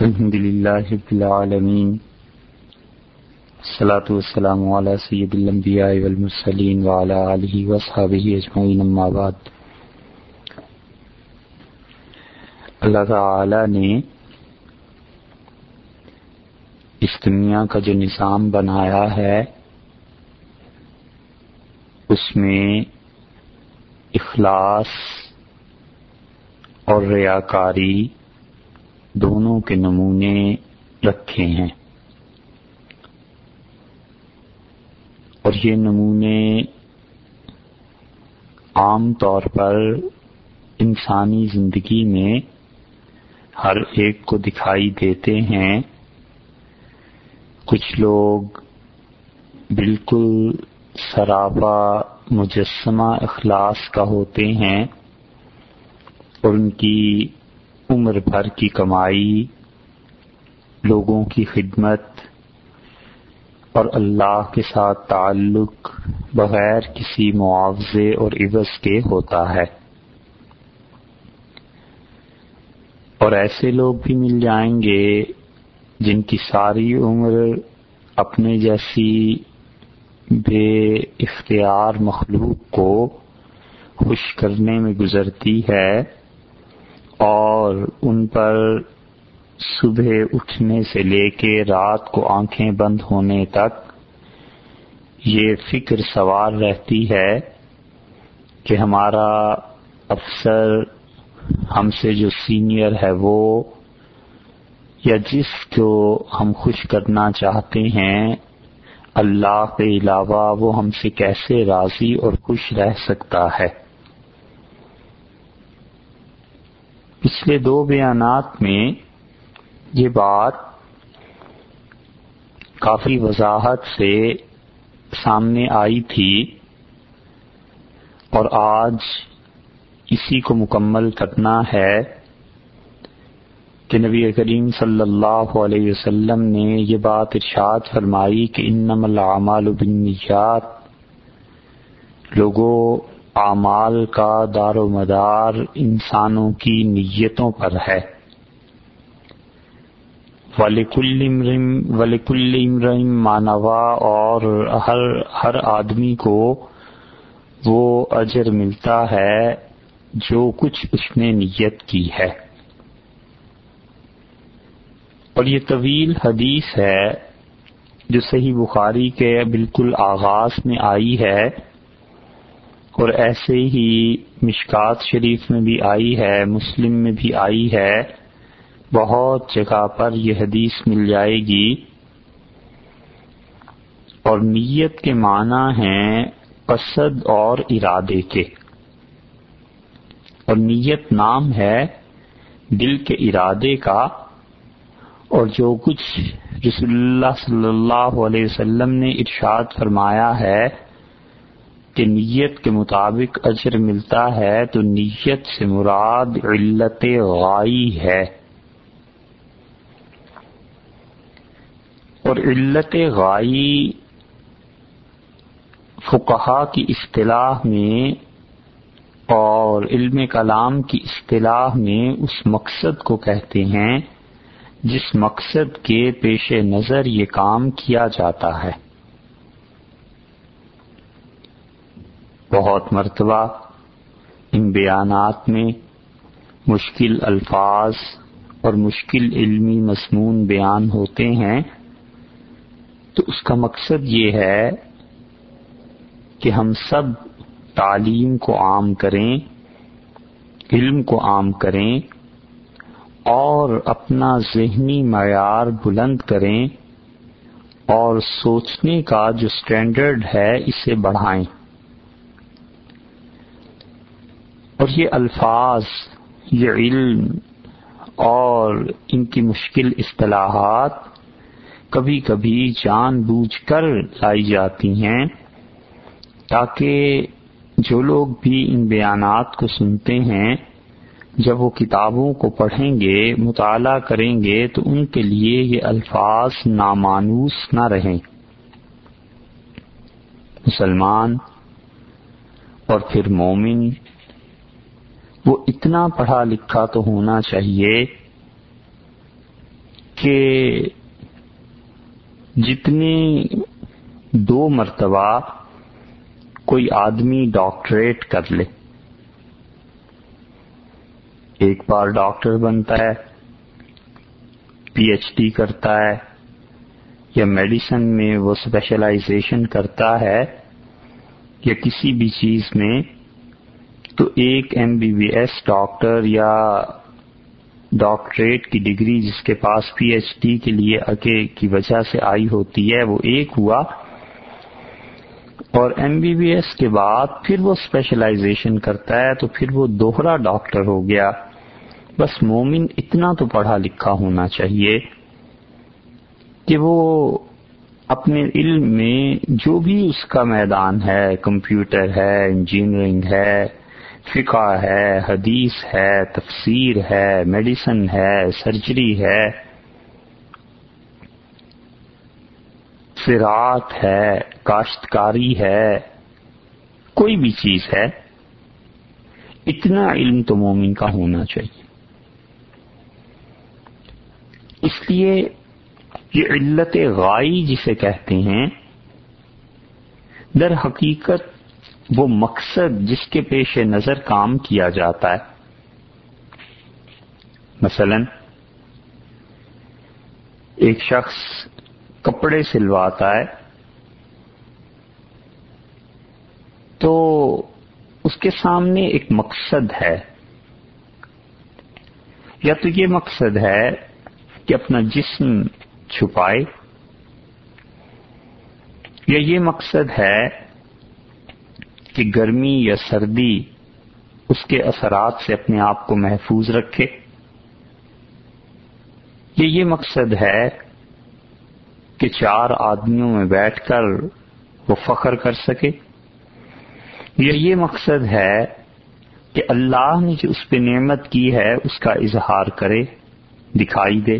الحمد لله رب العالمين. الصلاة والسلام على سيد الأنبياء والمرسلين وعلى آله وصحبه أجمعين، أما بعد. اللہ تعالی نے اس دنیا کا جو نظام بنایا ہے، اس میں اخلاص اور ریاکاری دونوں کے نمونے رکھے ہیں۔ اور یہ نمونے عام طور پر انسانی زندگی میں ہر ایک کو دکھائی دیتے ہیں۔ کچھ لوگ بالکل سراپا مجسمہ اخلاص کا ہوتے ہیں اور ان کی عمر بھر کی کمائی، لوگوں کی خدمت اور اللہ کے ساتھ تعلق بغیر کسی معاوضے اور عوض کے ہوتا ہے۔ اور ایسے لوگ بھی مل جائیں گے جن کی ساری عمر اپنے جیسی بے اختیار مخلوق کو خوش کرنے میں گزرتی ہے۔ اور ان پر صبح اٹھنے سے لے کے رات کو آنکھیں بند ہونے تک یہ فکر سوار رہتی ہے کہ ہمارا افسر ہم سے جو سینئر ہے وہ یا جس کو ہم خوش کرنا چاہتے ہیں، اللہ کے علاوہ وہ ہم سے کیسے راضی اور خوش رہ سکتا ہے؟ پچھلے دو بیانات میں یہ بات کافی وضاحت سے سامنے آئی تھی اور آج اسی کو مکمل کرنا ہے کہ نبی کریم صلی اللہ علیہ وسلم نے یہ بات ارشاد فرمائی کہ انم العمال بالنیات لوگوں اعمال کا دار و مدار انسانوں کی نیتوں پر ہے۔ ولیکل امرم مانوا اور ہر ہر آدمی کو وہ اجر ملتا ہے جو کچھ اس نے نیت کی ہے۔ اور یہ طویل حدیث ہے جو صحیح بخاری کے بالکل آغاز میں آئی ہے۔ اور ایسے ہی مشکات شریف میں بھی آئی ہے، مسلم میں بھی آئی ہے۔ بہت جگہ پر یہ حدیث مل جائے گی۔ اور نیت کے معنی ہیں قصد اور ارادے کے۔ اور نیت نام ہے دل کے ارادے کا۔ اور جو کچھ رسول اللہ صلی اللہ علیہ وسلم نے ارشاد فرمایا ہے کہ نیت کے مطابق اجر ملتا ہے تو نیت سے مراد علت غائی ہے۔ اور علت غائی فقہا کی اصطلاح میں اور علم کلام کی اصطلاح میں اس مقصد کو کہتے ہیں جس مقصد کے پیش نظر یہ کام کیا جاتا ہے۔ بہت مرتبہ ان بیانات میں مشکل الفاظ اور مشکل علمی مضمون بیان ہوتے ہیں۔ تو اس کا مقصد یہ ہے کہ ہم سب تعلیم کو عام کریں، علم کو عام کریں اور اپنا ذہنی معیار بلند کریں اور سوچنے کا جو اسٹینڈرڈ ہے، اسے بڑھائیں۔ اور یہ الفاظ، یہ علم اور ان کی مشکل اصطلاحات کبھی کبھی جان بوجھ کر لائی جاتی ہیں تاکہ جو لوگ بھی ان بیانات کو سنتے ہیں، جب وہ کتابوں کو پڑھیں گے، مطالعہ کریں گے، تو ان کے لیے یہ الفاظ نامانوس نہ رہیں۔ مسلمان اور پھر مومن وہ اتنا پڑھا لکھا تو ہونا چاہیے کہ جتنے دو مرتبہ کوئی آدمی ڈاکٹریٹ کر لے۔ ایک بار ڈاکٹر بنتا ہے، پی ایچ ڈی کرتا ہے یا میڈیسن میں وہ اسپیشلائزیشن کرتا ہے یا کسی بھی چیز میں تو ایک M B B S doctor یا ڈاکٹریٹ کی ڈگری جس کے پاس پی ایچ ڈی کے لیے اکے کی وجہ سے آئی ہوتی ہے، وہ ایک ہوا۔ اور ایم بی بی ایس کے بعد پھر وہ اسپیشلائزیشن کرتا ہے، تو پھر وہ دوہرا ڈاکٹر ہو گیا۔ بس مومن اتنا تو پڑھا لکھا ہونا چاہیے کہ وہ اپنے علم میں جو بھی اس کا میدان ہے، کمپیوٹر ہے، انجینئرنگ ہے فقہ ہے، حدیث ہے، تفسیر ہے، میڈیسن ہے، سرجری ہے فراط ہے، کاشتکاری ہے، کوئی بھی چیز ہے، اتنا علم تو مومن کا ہونا چاہیے۔ اس لیے یہ علت غائی جسے کہتے ہیں، در حقیقت وہ مقصد جس کے پیش نظر کام کیا جاتا ہے۔ مثلا، ایک شخص کپڑے سلواتا ہے، تو اس کے سامنے ایک مقصد ہے۔ یا تو یہ مقصد ہے کہ اپنا جسم چھپائے، یا یہ مقصد ہے کہ گرمی یا سردی اس کے اثرات سے اپنے آپ کو محفوظ رکھے۔ یہ یہ مقصد ہے کہ چار آدمیوں میں بیٹھ کر وہ فخر کر سکے۔ یہ یہ مقصد ہے کہ اللہ نے جو اس پہ نعمت کی ہے اس کا اظہار کرے، دکھائی دے۔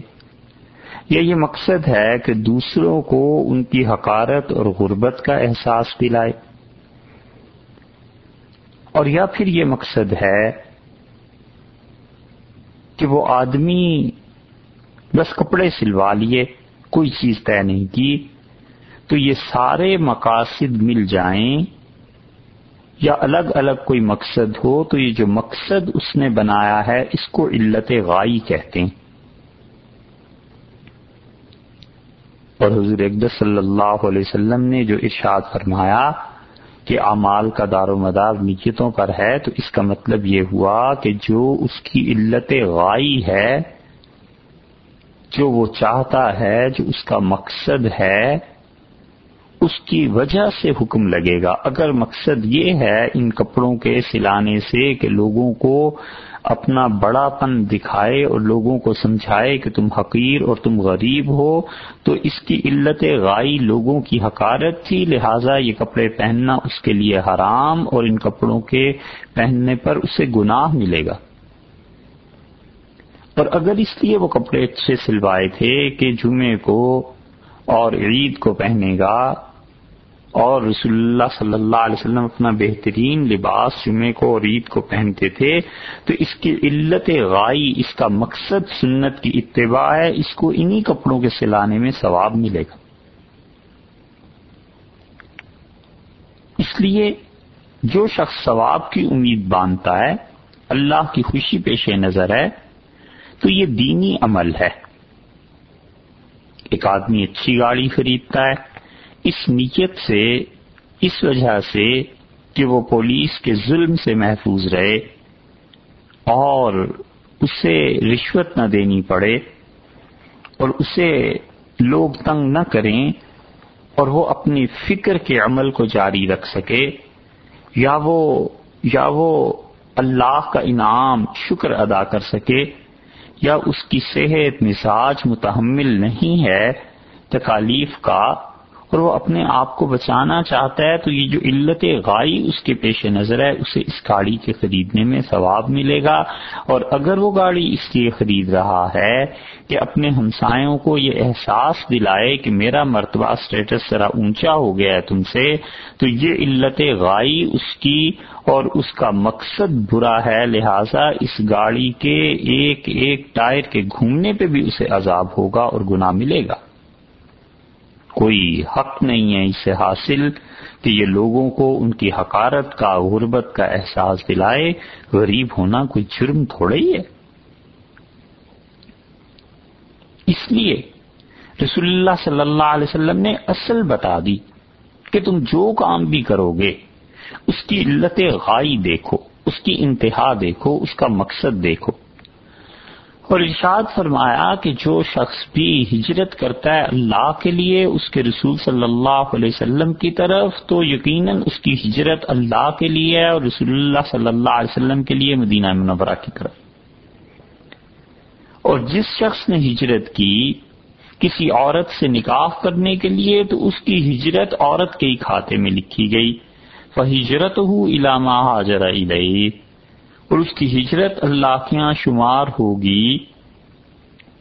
یا یہ مقصد ہے کہ دوسروں کو ان کی حقارت اور غربت کا احساس دلائے۔ اور یا پھر یہ مقصد ہے کہ وہ آدمی بس کپڑے سلوا لیے، کوئی چیز طے نہیں کی، تو یہ سارے مقاصد مل جائیں یا الگ الگ کوئی مقصد ہو، تو یہ جو مقصد اس نے بنایا ہے، اس کو علت غائی کہتے ہیں۔ اور حضور اقدس صلی اللہ علیہ وسلم نے جو ارشاد فرمایا کہ اعمال کا دار و مدار نیتوں پر ہے، تو اس کا مطلب یہ ہوا کہ جو اس کی علت غائی ہے، جو وہ چاہتا ہے، جو اس کا مقصد ہے اس کی وجہ سے حکم لگے گا۔ اگر مقصد یہ ہے ان کپڑوں کے سلانے سے کہ لوگوں کو اپنا بڑا پن دکھائے اور لوگوں کو سمجھائے کہ تم حقیر اور تم غریب ہو، تو اس کی علت غائی لوگوں کی حکارت تھی، لہٰذا یہ کپڑے پہننا اس کے لیے حرام اور ان کپڑوں کے پہننے پر اسے گناہ ملے گا۔ اور اگر اس لیے وہ کپڑے اچھے سلوائے تھے کہ جمعے کو اور عید کو پہنے گا اور رسول اللہ صلی اللہ علیہ وسلم اپنا بہترین لباس، جمعے کو اور عید کو پہنتے تھے۔ تو اس کی علت غائی، اس کا مقصد سنت کی اتباع ہے۔ اس کو انہی کپڑوں کے سلانے میں ثواب ملے گا۔ اس لیے جو شخص ثواب کی امید باندھتا ہے، اللہ کی خوشی پیش نظر ہے، تو یہ دینی عمل ہے۔ ایک آدمی اچھی گاڑی خریدتا ہے اس نیت سے، اس وجہ سے کہ وہ پولیس کے ظلم سے محفوظ رہے اور اسے رشوت نہ دینی پڑے اور اسے لوگ تنگ نہ کریں اور وہ اپنی فکر کے عمل کو جاری رکھ سکے، یا وہ یا وہ اللہ کا انعام شکر ادا کر سکے، یا اس کی صحت مزاج متحمل نہیں ہے، تکالیف کا اور وہ اپنے آپ کو بچانا چاہتا ہے، تو یہ جو علت غائی اس کے پیش نظر ہے، اسے اس گاڑی کے خریدنے میں ثواب ملے گا۔ اور اگر وہ گاڑی اس لیے خرید رہا ہے کہ اپنے ہمسایوں کو یہ احساس دلائے کہ میرا مرتبہ اسٹیٹس ذرا اونچا ہو گیا ہے تم سے، تو یہ علت غائی اس کی اور اس کا مقصد برا ہے۔ لہذا اس گاڑی کے ایک ایک ٹائر کے گھومنے پہ بھی اسے عذاب ہوگا اور گناہ ملے گا۔ کوئی حق نہیں ہے اسے حاصل کہ یہ لوگوں کو ان کی حقارت کا، غربت کا احساس دلائے۔ غریب ہونا کوئی جرم تھوڑا ہی ہے۔ اس لیے رسول اللہ صلی اللہ علیہ وسلم نے اصل بتا دی کہ تم جو کام بھی کرو گے اس کی علت غائی دیکھو، اس کی انتہا دیکھو، اس کا مقصد دیکھو۔ اور ارشاد فرمایا کہ جو شخص بھی ہجرت کرتا ہے اللہ کے لیے، اس کے رسول صلی اللہ علیہ وسلم کی طرف، تو یقیناً اس کی ہجرت اللہ کے لیے ہے اور رسول اللہ صلی اللہ علیہ وسلم کے لیے مدینہ منورہ کی طرف۔ اور جس شخص نے ہجرت کی کسی عورت سے نکاح کرنے کے لیے، تو اس کی ہجرت عورت کے ہی کھاتے میں لکھی گئی۔ ہجرت ہو علامہ حاضر اور اس کی ہجرت اللہ کے یہاں شمار ہوگی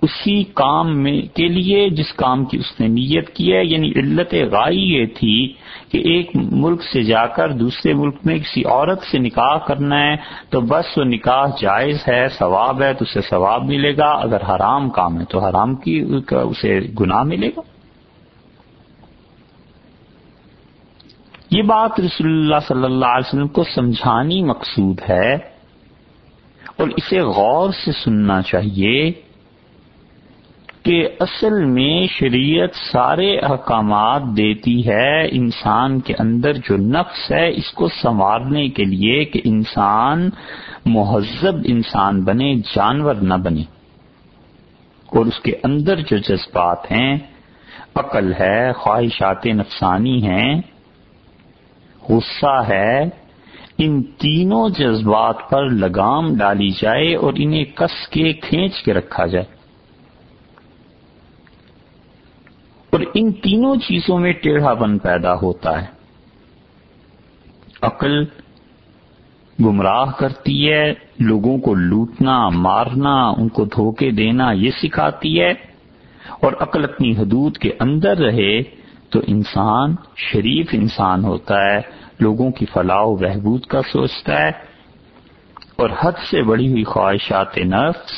اسی کام میں کے لیے جس کام کی اس نے نیت کی ہے یعنی علت غائی یہ تھی کہ ایک ملک سے جا کر دوسرے ملک میں کسی عورت سے نکاح کرنا ہے تو بس وہ نکاح جائز ہے، ثواب ہے تو اسے ثواب ملے گا، اگر حرام کام ہے تو حرام کی اسے گناہ ملے گا۔ یہ بات رسول اللہ صلی اللہ علیہ وسلم کو سمجھانی مقصود ہے۔ اور اسے غور سے سننا چاہیے کہ اصل میں شریعت سارے احکامات دیتی ہے انسان کے اندر جو نفس ہے، اس کو سنوارنے کے لیے کہ انسان مہذب انسان بنے، جانور نہ بنے۔ اور اس کے اندر جو جذبات ہیں، عقل ہے، خواہشات نفسانی ہیں، غصہ ہے ان تینوں جذبات پر لگام ڈالی جائے اور انہیں کس کے کھینچ کے رکھا جائے۔ اور ان تینوں چیزوں میں ٹیڑھا پن پیدا ہوتا ہے۔ عقل گمراہ کرتی ہے، لوگوں کو لوٹنا، مارنا، ان کو دھوکے دینا، یہ سکھاتی ہے۔ اور عقل اپنی حدود کے اندر رہے تو انسان، شریف انسان ہوتا ہے۔ لوگوں کی فلاح و بہبود کا سوچتا ہے اور حد سے بڑی ہوئی خواہشات نفس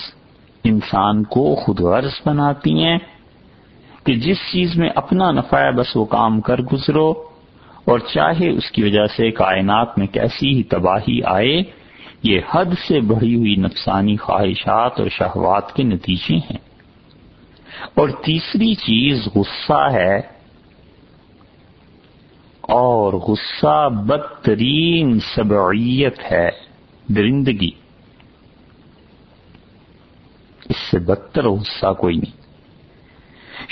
انسان کو خود غرض بناتی ہیں کہ جس چیز میں اپنا نفع ہے بس وہ کام کر گزرو اور چاہے اس کی وجہ سے کائنات میں کیسی ہی تباہی آئے، یہ حد سے بڑھی ہوئی نفسانی خواہشات اور شہوات کے نتیجے ہیں۔ اور تیسری چیز غصہ ہے اور غصہ بدترین سبعیت ہے درندگی۔ اس سے بدتر غصہ کوئی نہیں۔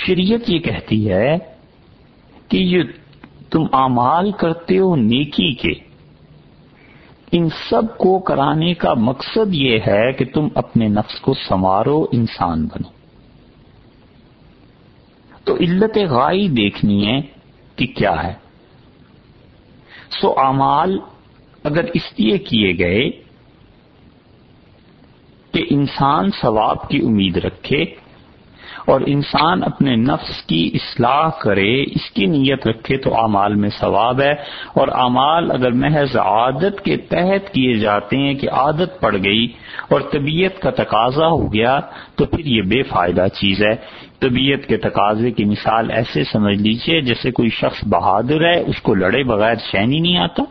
شریعت یہ کہتی ہے کہ یہ تم اعمال کرتے ہو نیکی کے۔ ان سب کو کرانے کا مقصد یہ ہے کہ تم اپنے نفس کو سنوارو، انسان بنو۔ تو علت غائی دیکھنی ہے کہ کیا ہے۔ سو اعمال اگر اس لیے کیے گئے کہ انسان ثواب کی امید رکھے اور انسان اپنے نفس کی اصلاح کرے، اس کی نیت رکھے تو اعمال میں ثواب ہے۔ اور اعمال اگر محض عادت کے تحت کیے جاتے ہیں کہ عادت پڑ گئی اور طبیعت کا تقاضا ہو گیا تو پھر یہ بے فائدہ چیز ہے۔ طبیعت کے تقاضے کی مثال ایسے سمجھ لیجیے جیسے کوئی شخص بہادر ہے، اس کو لڑے بغیر چین ہی نہیں آتا۔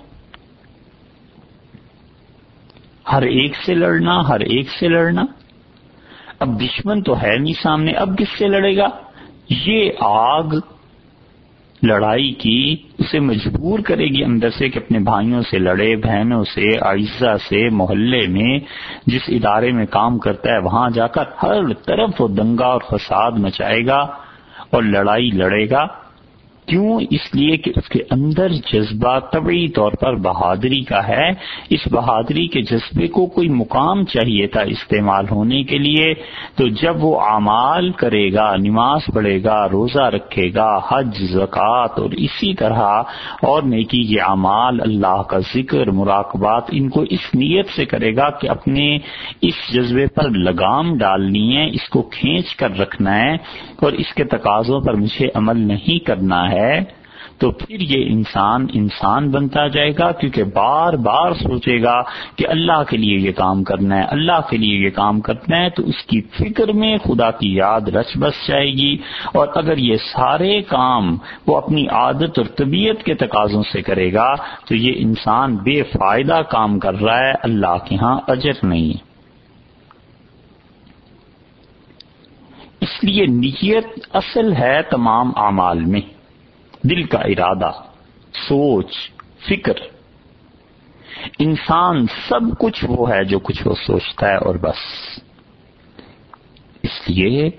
ہر ایک سے لڑنا، ہر ایک سے لڑنا۔ اب دشمن تو ہے نہیں سامنے، اب کس سے لڑے گا؟ یہ آگ لڑائی کی اسے مجبور کرے گی اندر سے کہ اپنے بھائیوں سے لڑے، بہنوں سے، اعزہ سے، محلے میں جس ادارے میں کام کرتا ہے، وہاں جا کر ہر طرف وہ دنگا اور فساد مچائے گا اور لڑائی لڑے گا۔ کیوں؟ اس لیے کہ اس کے اندر جذبہ طبعی طور پر بہادری کا ہے۔ اس بہادری کے جذبے کو کوئی مقام چاہیے تھا استعمال ہونے کے لیے۔ تو جب وہ اعمال کرے گا، نماز پڑھے گا، روزہ رکھے گا، حج، زکوٰۃ اور اسی طرح اور نیکی کے اعمال، اللہ کا ذکر، مراقبات، ان کو اس نیت سے کرے گا کہ اپنے اس جذبے پر لگام ڈالنی ہے، اس کو کھینچ کر رکھنا ہے اور اس کے تقاضوں پر مجھے عمل نہیں کرنا ہے تو پھر یہ انسان انسان بنتا جائے گا کیونکہ بار بار سوچے گا کہ اللہ کے لیے یہ کام کرنا ہے، اللہ کے لیے یہ کام کرنا ہے، تو اس کی فکر میں خدا کی یاد رچ بس جائے گی۔ اور اگر یہ سارے کام وہ اپنی عادت اور طبیعت کے تقاضوں سے کرے گا، تو یہ انسان بے فائدہ کام کر رہا ہے، اللہ کے ہاں اجر نہیں۔ ہے اس لیے نیت اصل ہے تمام اعمال میں۔ دل کا ارادہ، سوچ، فکر۔ انسان سب کچھ وہ ہے جو کچھ وہ سوچتا ہے اور بس۔ اس لیے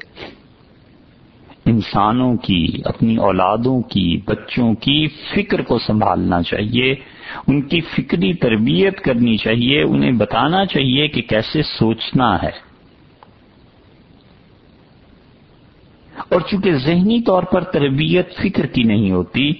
انسانوں کی، اپنی اولادوں کی، بچوں کی فکر کو سنبھالنا چاہیے۔ ان کی فکری تربیت کرنی چاہیے، انہیں بتانا چاہیے کہ کیسے سوچنا ہے۔ اور چونکہ ذہنی طور پر تربیت فکر کی نہیں ہوتی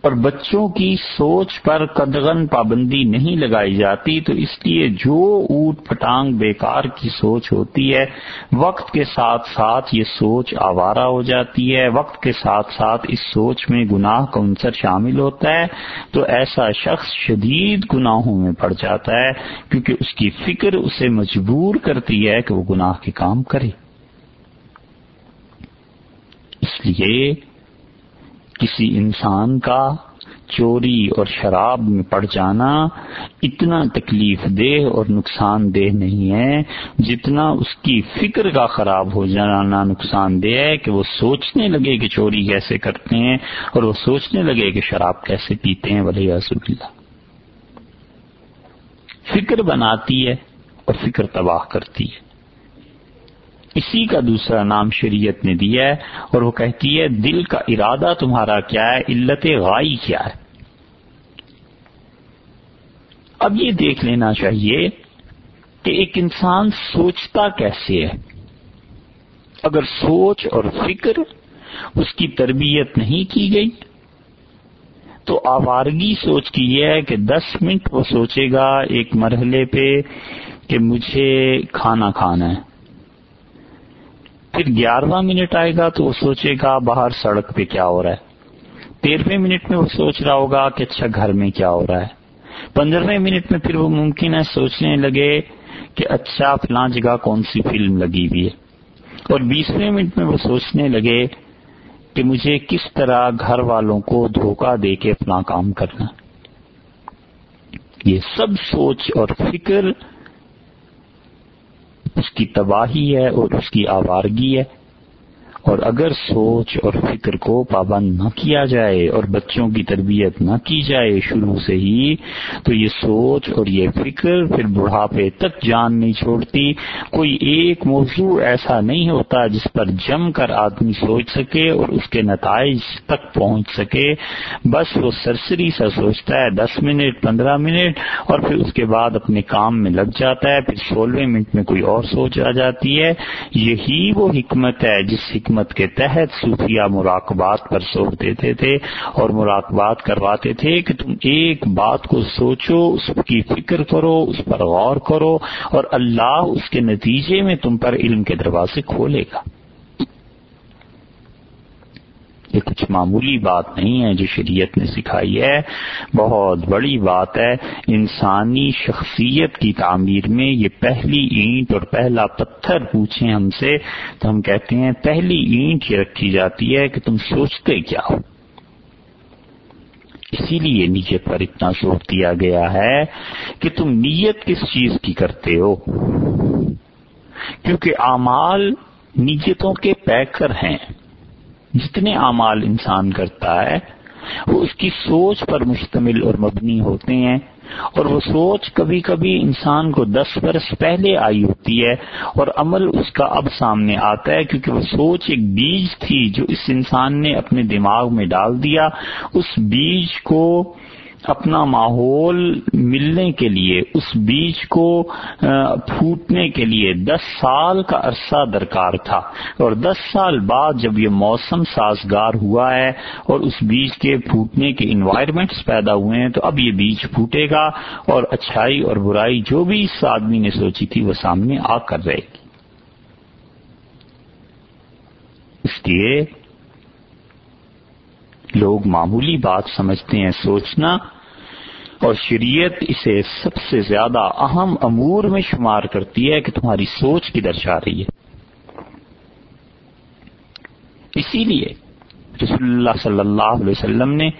اور بچوں کی سوچ پر قدغن پابندی نہیں لگائی جاتی، تو اس لیے جو اوٹ پٹانگ بیکار کی سوچ ہوتی ہے، وقت کے ساتھ ساتھ یہ سوچ آوارہ ہو جاتی ہے۔ وقت کے ساتھ ساتھ اس سوچ میں گناہ کا عنصر شامل ہوتا ہے۔ تو ایسا شخص شدید گناہوں میں پڑ جاتا ہے، کیونکہ اس کی فکر اسے مجبور کرتی ہے کہ وہ گناہ کے کام کرے۔ اس لیے کسی انسان کا چوری اور شراب میں پڑ جانا اتنا تکلیف دہ اور نقصان دہ نہیں ہے، جتنا اس کی فکر کا خراب ہو جانا نقصان دہ ہے کہ وہ سوچنے لگے کہ چوری کیسے کرتے ہیں اور وہ سوچنے لگے کہ شراب کیسے پیتے ہیں ولی رسول اللہ فکر بناتی ہے اور فکر تباہ کرتی ہے۔ اسی کا دوسرا نام شریعت نے دیا ہے اور وہ کہتی ہے، دل کا ارادہ تمہارا کیا ہے؟ علت غائی کیا ہے؟ اب یہ دیکھ لینا چاہیے کہ ایک انسان سوچتا کیسے ہے۔ اگر سوچ اور فکر اس کی تربیت نہیں کی گئی، تو آوارگی سوچ کی یہ ہے کہ دس منٹ وہ سوچے گا ایک مرحلے پہ کہ مجھے کھانا کھانا ہے۔ پھر گیارہواں منٹ آئے گا تو وہ سوچے گا باہر سڑک پہ کیا ہو رہا ہے۔ تیرہویں منٹ میں وہ سوچ رہا ہوگا کہ اچھا گھر میں کیا ہو رہا ہے۔ پندرہویں منٹ میں پھر وہ ممکن ہے سوچنے لگے کہ اچھا فلاں جگہ کون سی فلم لگی ہوئی ہے۔ اور بیسویں منٹ میں وہ سوچنے لگے کہ مجھے کس طرح گھر والوں کو دھوکہ دے کے اپنا کام کرنا۔ یہ سب سوچ اور فکر اس کی تباہی ہے اور اس کی آوارگی ہے۔ اور اگر سوچ اور فکر کو پابند نہ کیا جائے اور بچوں کی تربیت نہ کی جائے شروع سے ہی، تو یہ سوچ اور یہ فکر پھر بڑھاپے تک جان نہیں چھوڑتی۔ کوئی ایک موضوع ایسا نہیں ہوتا جس پر جم کر آدمی سوچ سکے اور اس کے نتائج تک پہنچ سکے۔ بس وہ سرسری سا سوچتا ہے، دس منٹ، پندرہ منٹ، اور پھر اس کے بعد اپنے کام میں لگ جاتا ہے۔ پھر سولہویں منٹ میں کوئی اور سوچ آ جاتی ہے۔ یہی وہ حکمت ہے جس حکمت حکمت کے تحت صوفیہ مراقبات پر زور دیتے تھے اور مراقبات کرواتے تھے کہ تم ایک بات کو سوچو، اس کی فکر کرو، اس پر غور کرو اور اللہ اس کے نتیجے میں تم پر علم کے دروازے کھولے گا۔ یہ کچھ معمولی بات نہیں ہے جو شریعت نے سکھائی ہے۔ بہت بڑی بات ہے۔ انسانی شخصیت کی تعمیر میں یہ پہلی اینٹ اور پہلا پتھر پوچھیں ہم سے تو ہم کہتے ہیں پہلی اینٹ یہ رکھی جاتی ہے کہ تم سوچتے کیا ہو۔ اسی لیے نیت پر اتنا زور دیا گیا ہے کہ تم نیت کس چیز کی کرتے ہو؟ کیونکہ اعمال نیتوں کے پیکر ہیں۔ جتنے اعمال انسان کرتا ہے، وہ اس کی سوچ پر مشتمل اور مبنی ہوتے ہیں۔ اور وہ سوچ کبھی کبھی انسان کو دس برس پہلے آئی ہوتی ہے اور عمل اس کا اب سامنے آتا ہے، کیونکہ وہ سوچ ایک بیج تھی جو اس انسان نے اپنے دماغ میں ڈال دیا۔ اس بیج کو اپنا ماحول ملنے کے لیے، اس بیج کو پھوٹنے کے لیے دس سال کا عرصہ درکار تھا۔ اور دس سال بعد جب یہ موسم سازگار ہوا ہے اور اس بیج کے پھوٹنے کے انوائرمنٹس پیدا ہوئے ہیں، تو اب یہ بیج پھوٹے گا اور اچھائی اور برائی جو بھی اس آدمی نے سوچی تھی، وہ سامنے آ کر رہے گی۔ اس لیے لوگ معمولی بات سمجھتے ہیں، سوچنا اور شریعت اسے سب سے زیادہ اہم امور میں شمار کرتی ہے کہ تمہاری سوچ کدھر جا رہی ہے۔ اسی لیے رسول اللہ صلی اللہ علیہ وسلم نے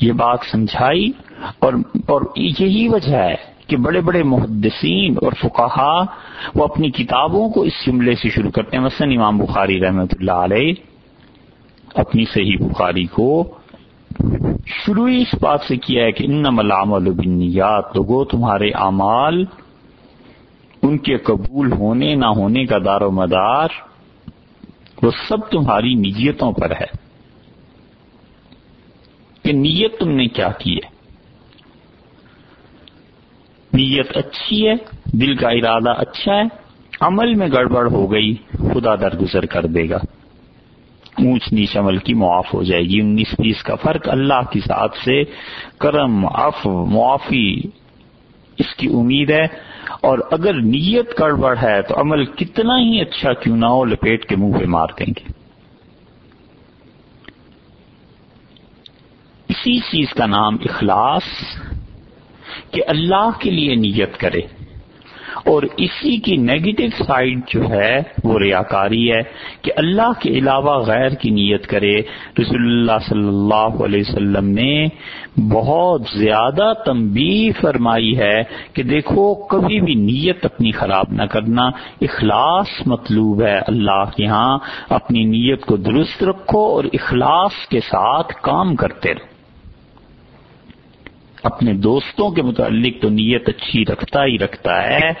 یہ بات سمجھائی اور اور یہی وجہ ہے کہ بڑے بڑے محدثین اور فقہا وہ اپنی کتابوں کو اس جملے سے شروع کرتے ہیں۔ مثلا امام بخاری رحمۃ اللہ علیہ اپنی صحیح بخاری کو شروع ہی اس بات سے کیا ہے کہ ان ملام البنیات لوگوں، تمہارے اعمال ان کے قبول ہونے نہ ہونے کا دار و مدار وہ سب تمہاری نیتوں پر ہے۔ کہ نیت تم نے کیا کی ہے؟ نیت اچھی ہے، دل کا ارادہ اچھا ہے، عمل میں گڑبڑ ہو گئی، خدا درگزر کر دے گا۔ اونچ نیچ عمل کی معاف ہو جائے گی۔ انیس بیس کا فرق اللہ کی ساتھ سے کرم اف معافی، اس کی امید ہے۔ اور اگر نیت گڑبڑ ہے تو عمل کتنا ہی اچھا کیوں نہ ہو، لپیٹ کے منہ پہ مار دیں گے۔ اسی چیز کا نام اخلاص کہ اللہ کے لیے نیت کرے۔ اور اسی کی نیگیٹو سائڈ جو ہے وہ ریاکاری ہے کہ اللہ کے علاوہ غیر کی نیت کرے۔ رسول اللہ صلی اللہ علیہ وسلم نے بہت زیادہ تنبیہ فرمائی ہے کہ دیکھو، کبھی بھی نیت اپنی خراب نہ کرنا۔ اخلاص مطلوب ہے اللہ کے ہاں۔ اپنی نیت کو درست رکھو اور اخلاص کے ساتھ کام کرتے رہو۔ اپنے دوستوں کے متعلق تو نیت اچھی رکھتا ہی رکھتا ہے،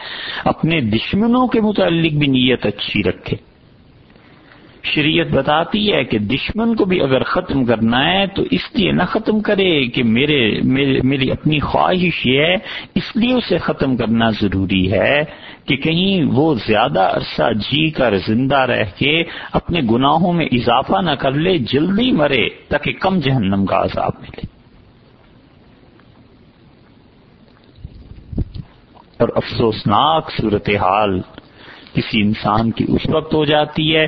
اپنے دشمنوں کے متعلق بھی نیت اچھی رکھے۔ شریعت بتاتی ہے کہ دشمن کو بھی اگر ختم کرنا ہے تو اس لیے نہ ختم کرے کہ میرے میری اپنی خواہش یہ ہے، اس لیے اسے ختم کرنا ضروری ہے کہ کہیں وہ زیادہ عرصہ جی کر زندہ رہ کے اپنے گناہوں میں اضافہ نہ کر لے جلدی مرے تاکہ کم جہنم کا عذاب ملے۔ اور افسوسناک صورتحال کسی انسان کی اس وقت ہو جاتی ہے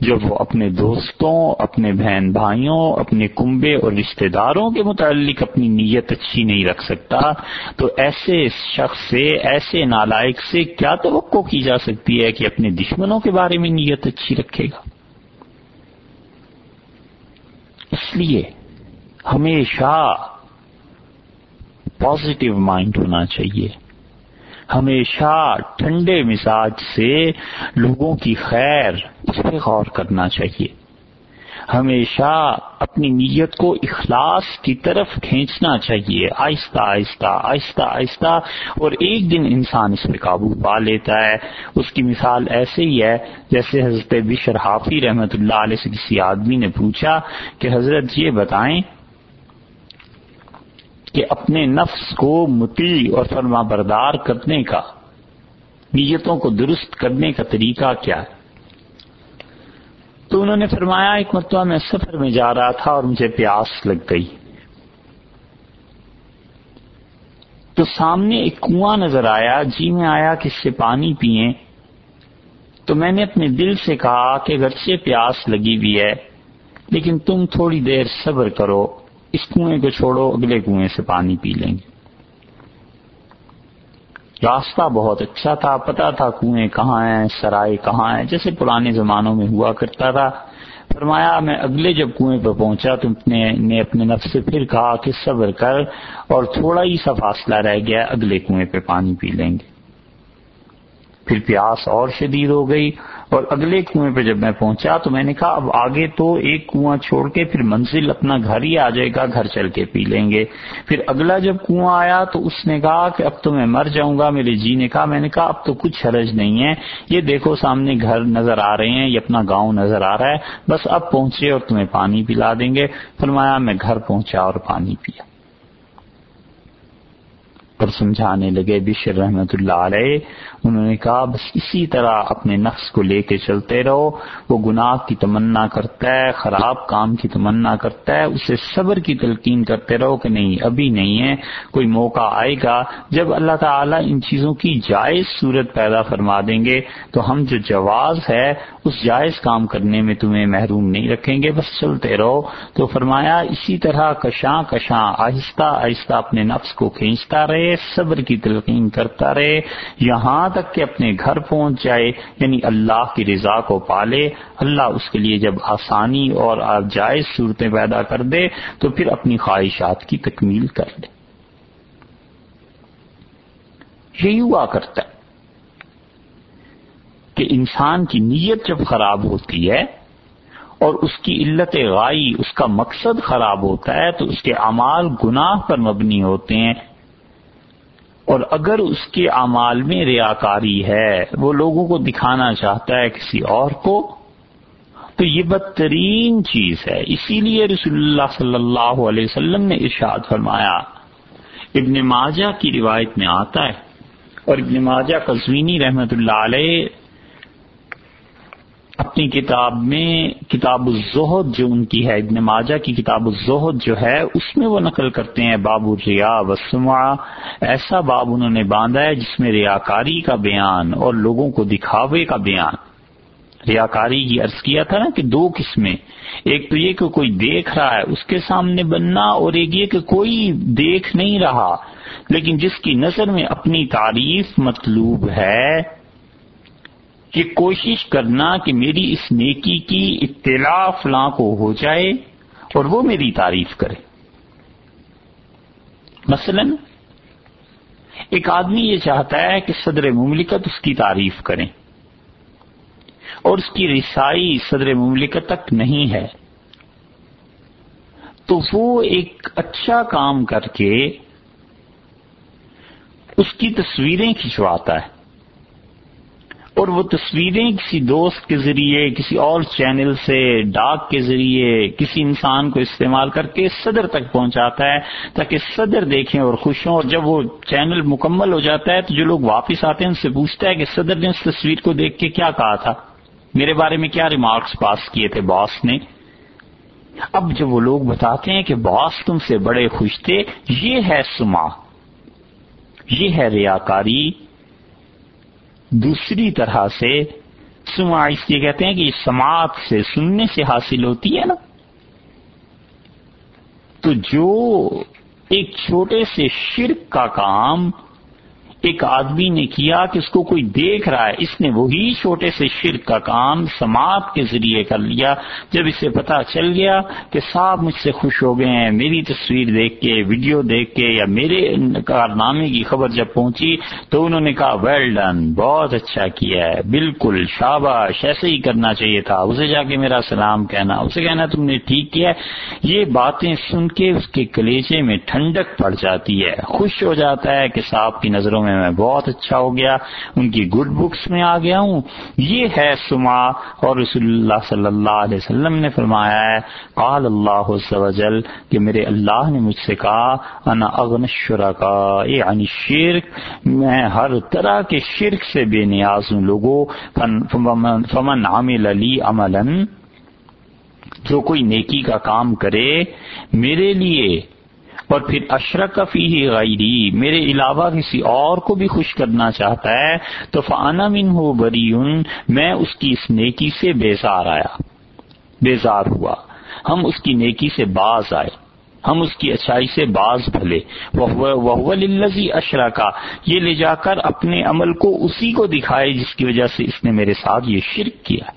جب وہ اپنے دوستوں، اپنے بہن بھائیوں، اپنے کنبے اور رشتہ داروں کے متعلق اپنی نیت اچھی نہیں رکھ سکتا۔ تو ایسے شخص سے، ایسے نالائق سے کیا توقع کی جا سکتی ہے کہ اپنے دشمنوں کے بارے میں نیت اچھی رکھے گا؟ اس لیے ہمیشہ پازیٹو مائنڈ ہونا چاہیے۔ ہمیشہ ٹھنڈے مزاج سے لوگوں کی خیر اس پہ غور کرنا چاہیے۔ ہمیشہ اپنی نیت کو اخلاص کی طرف کھینچنا چاہیے۔ آہستہ آہستہ آہستہ آہستہ اور ایک دن انسان اس پہ قابو پا لیتا ہے۔ اس کی مثال ایسے ہی ہے، جیسے حضرت بشر حافی رحمت اللہ علیہ سے کسی آدمی نے پوچھا کہ حضرت یہ بتائیں کہ اپنے نفس کو متی اور فرما بردار کرنے کا، نیتوں کو درست کرنے کا طریقہ کیا؟ ہے تو انہوں نے فرمایا، ایک مرتبہ میں سفر میں جا رہا تھا اور مجھے پیاس لگ گئی۔ تو سامنے ایک کنواں نظر آیا جی میں آیا کہ اس سے پانی پیئیں۔ تو میں نے اپنے دل سے کہا کہ اگرچہ پیاس لگی ہوئی ہے، لیکن تم تھوڑی دیر صبر کرو۔ اس کنویں کو چھوڑو، اگلے کنویں سے پانی پی لیں گے۔ راستہ بہت اچھا تھا، پتا تھا کنویں کہاں ہیں، سرائے کہاں ہیں، جیسے پرانے زمانوں میں ہوا کرتا تھا۔ فرمایا، میں اگلے جب کنویں پہ پہنچا تو نے اپنے نفس سے پھر کہا کہ صبر کر اور تھوڑا ہی سا فاصلہ رہ گیا، اگلے کنویں پہ پانی پی لیں گے۔ پھر پیاس اور شدید ہو گئی اور اگلے کنویں پہ جب میں پہنچا تو میں نے کہا، اب آگے تو ایک کنواں چھوڑ کے پھر منزل اپنا گھر ہی آ جائے گا، گھر چل کے پی لیں گے۔ پھر اگلا جب کنواں آیا تو اس نے کہا کہ اب تو میں مر جاؤں گا۔ میرے جی نے کہا، میں نے کہا، اب تو کچھ حرج نہیں ہے۔ یہ دیکھو سامنے گھر نظر آ رہے ہیں، یہ اپنا گاؤں نظر آ رہا ہے۔ بس اب پہنچے اور تمہیں پانی پلا دیں گے۔ فرمایا، میں گھر پہنچا اور پانی پیا۔ اور سمجھانے لگے بشر رحمت اللہ علیہ، انہوں نے کہا، بس اسی طرح اپنے نفس کو لے کے چلتے رہو، وہ گناہ کی تمنا کرتا ہے، خراب کام کی تمنا کرتا ہے، اسے صبر کی تلقین کرتے رہو کہ نہیں، ابھی نہیں ہے، کوئی موقع آئے گا، جب اللہ تعالیٰ ان چیزوں کی جائز صورت پیدا فرما دیں گے، تو ہم جو جواز ہے، اس جائز کام کرنے میں تمہیں محروم نہیں رکھیں گے، بس چلتے رہو۔ تو فرمایا، اسی طرح کشاں کشاں، آہستہ آہستہ اپنے نفس کو کھینچتا رہے صبر کی تلقین کرتا رہے، یہاں تک کہ اپنے گھر پہنچ جائے یعنی اللہ کی رضا کو پالے، اللہ اس کے لیے جب آسانی اور جائز صورتیں پیدا کر دے، تو پھر اپنی خواہشات کی تکمیل کر لے۔ یہی ہوا کرتا ہے کہ انسان کی نیت جب خراب ہوتی ہے اور اس کی علت غائی، اس کا مقصد خراب ہوتا ہے، تو اس کے اعمال گناہ پر مبنی ہوتے ہیں۔ اور اگر اس کے اعمال میں ریاکاری ہے، وہ لوگوں کو دکھانا چاہتا ہے کسی اور کو، تو یہ بدترین چیز ہے۔ اسی لیے رسول اللہ صلی اللہ علیہ وسلم نے ارشاد فرمایا، ابن ماجہ کی روایت میں آتا ہے اور ابن ماجہ قزوینی رحمت اللہ علیہ اپنی کتاب میں کتاب الزہد جو ان کی ہے، ابن ماجہ کی کتاب الزہد جو ہے، اس میں وہ نقل کرتے ہیں، باب الریا وسما ایسا باب انہوں نے باندھا ہے جس میں ریاکاری کا بیان اور لوگوں کو دکھاوے کا بیان۔ ریاکاری کی عرض کیا تھا نا کہ دو قسمیں، ایک تو یہ کہ کوئی دیکھ رہا ہے اس کے سامنے بننا اور ایک یہ کہ کوئی دیکھ نہیں رہا، لیکن جس کی نظر میں اپنی تعریف مطلوب ہے کہ کوشش کرنا کہ میری اس نیکی کی اطلاع فلاں کو ہو جائے اور وہ میری تعریف کرے۔ مثلا ایک آدمی یہ چاہتا ہے کہ صدر مملکت اس کی تعریف کریں اور اس کی رسائی صدر مملکت تک نہیں ہے۔ تو وہ ایک اچھا کام کر کے اس کی تصویریں کھنچواتا ہے۔ اور وہ تصویریں کسی دوست کے ذریعے، کسی اور چینل سے، ڈاک کے ذریعے، کسی انسان کو استعمال کر کے صدر تک پہنچاتا ہے، تاکہ صدر دیکھیں اور خوش ہوں۔ اور جب وہ چینل مکمل ہو جاتا ہے تو جو لوگ واپس آتے ہیں، ان سے پوچھتا ہے کہ صدر نے اس تصویر کو دیکھ کے کیا کہا تھا؟ میرے بارے میں کیا ریمارکس پاس کیے تھے باس نے؟ اب جب وہ لوگ بتاتے ہیں کہ باس تم سے بڑے خوش تھے، یہ ہے سما، یہ ہے ریاکاری دوسری طرح سے سما اس لیے کہتے ہیں کہ سماعت سے سننے سے حاصل ہوتی ہے نا۔ تو جو ایک چھوٹے سے شرک کا کام ایک آدمی نے کیا کہ اس کو کوئی دیکھ رہا ہے۔ اس نے وہی چھوٹے سے شرک کا کام سماعت کے ذریعے کر لیا۔ جب اسے پتا چل گیا کہ صاحب مجھ سے خوش ہو گئے ہیں، میری تصویر دیکھ کے، ویڈیو دیکھ کے یا میرے کارنامے کی خبر جب پہنچی تو انہوں نے کہا ویل ڈن بہت اچھا کیا ہے، بالکل شاباش، ایسے ہی کرنا چاہیے تھا۔ اسے جا کے میرا سلام کہنا۔ اسے کہنا، تم نے ٹھیک کیا یہ باتیں سن کے اس کے کلیچے میں ٹھنڈک پڑ جاتی ہے۔ خوش ہو جاتا ہے کہ صاحب کی نظروں میں میں میں بہت اچھا ہو گیا، ان کی گڈ بکس میں آ گیا ہوں۔ یہ ہے سما، اور رسول اللہ صلی اللہ علیہ وسلم نے فرمایا ہے، قال اللہ وجل کہ میرے اللہ نے مجھ سے کہا، انا اغن شرکا یعنی شرک میں ہر طرح کے شرک سے بے نیاز ہوں لوگوں فمن عامل علی عملا، جو کوئی نیکی کا کام کرے، میرے لیے اور پھر اشرک فی غیری، میرے علاوہ کسی اور کو بھی خوش کرنا چاہتا ہے، تو فانا من ہو بری میں اس کی اس نیکی سے بیزار آیا، بیزار ہوا۔ ہم اس کی نیکی سے باز آئے، ہم اس کی اچھائی سے باز بھلے۔ وہ اشرا کا یہ لے جا کر اپنے عمل کو اسی کو دکھائے جس کی وجہ سے اس نے میرے ساتھ یہ شرک کیا۔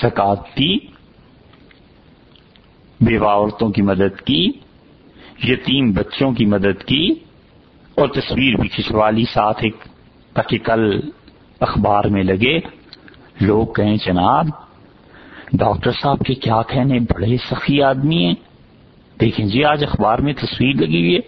ثقافتی بیوہ عورتوں کی مدد کی، یتیم بچوں کی مدد کی، اور تصویر بھی کھنچوا لی، ساتھ ایک تاکہ کل اخبار میں لگے، لوگ کہیں جناب، ڈاکٹر صاحب کے کیا کہنے، بڑے سخی آدمی ہیں۔ دیکھیں جی آج اخبار میں تصویر لگی ہوئی ہے۔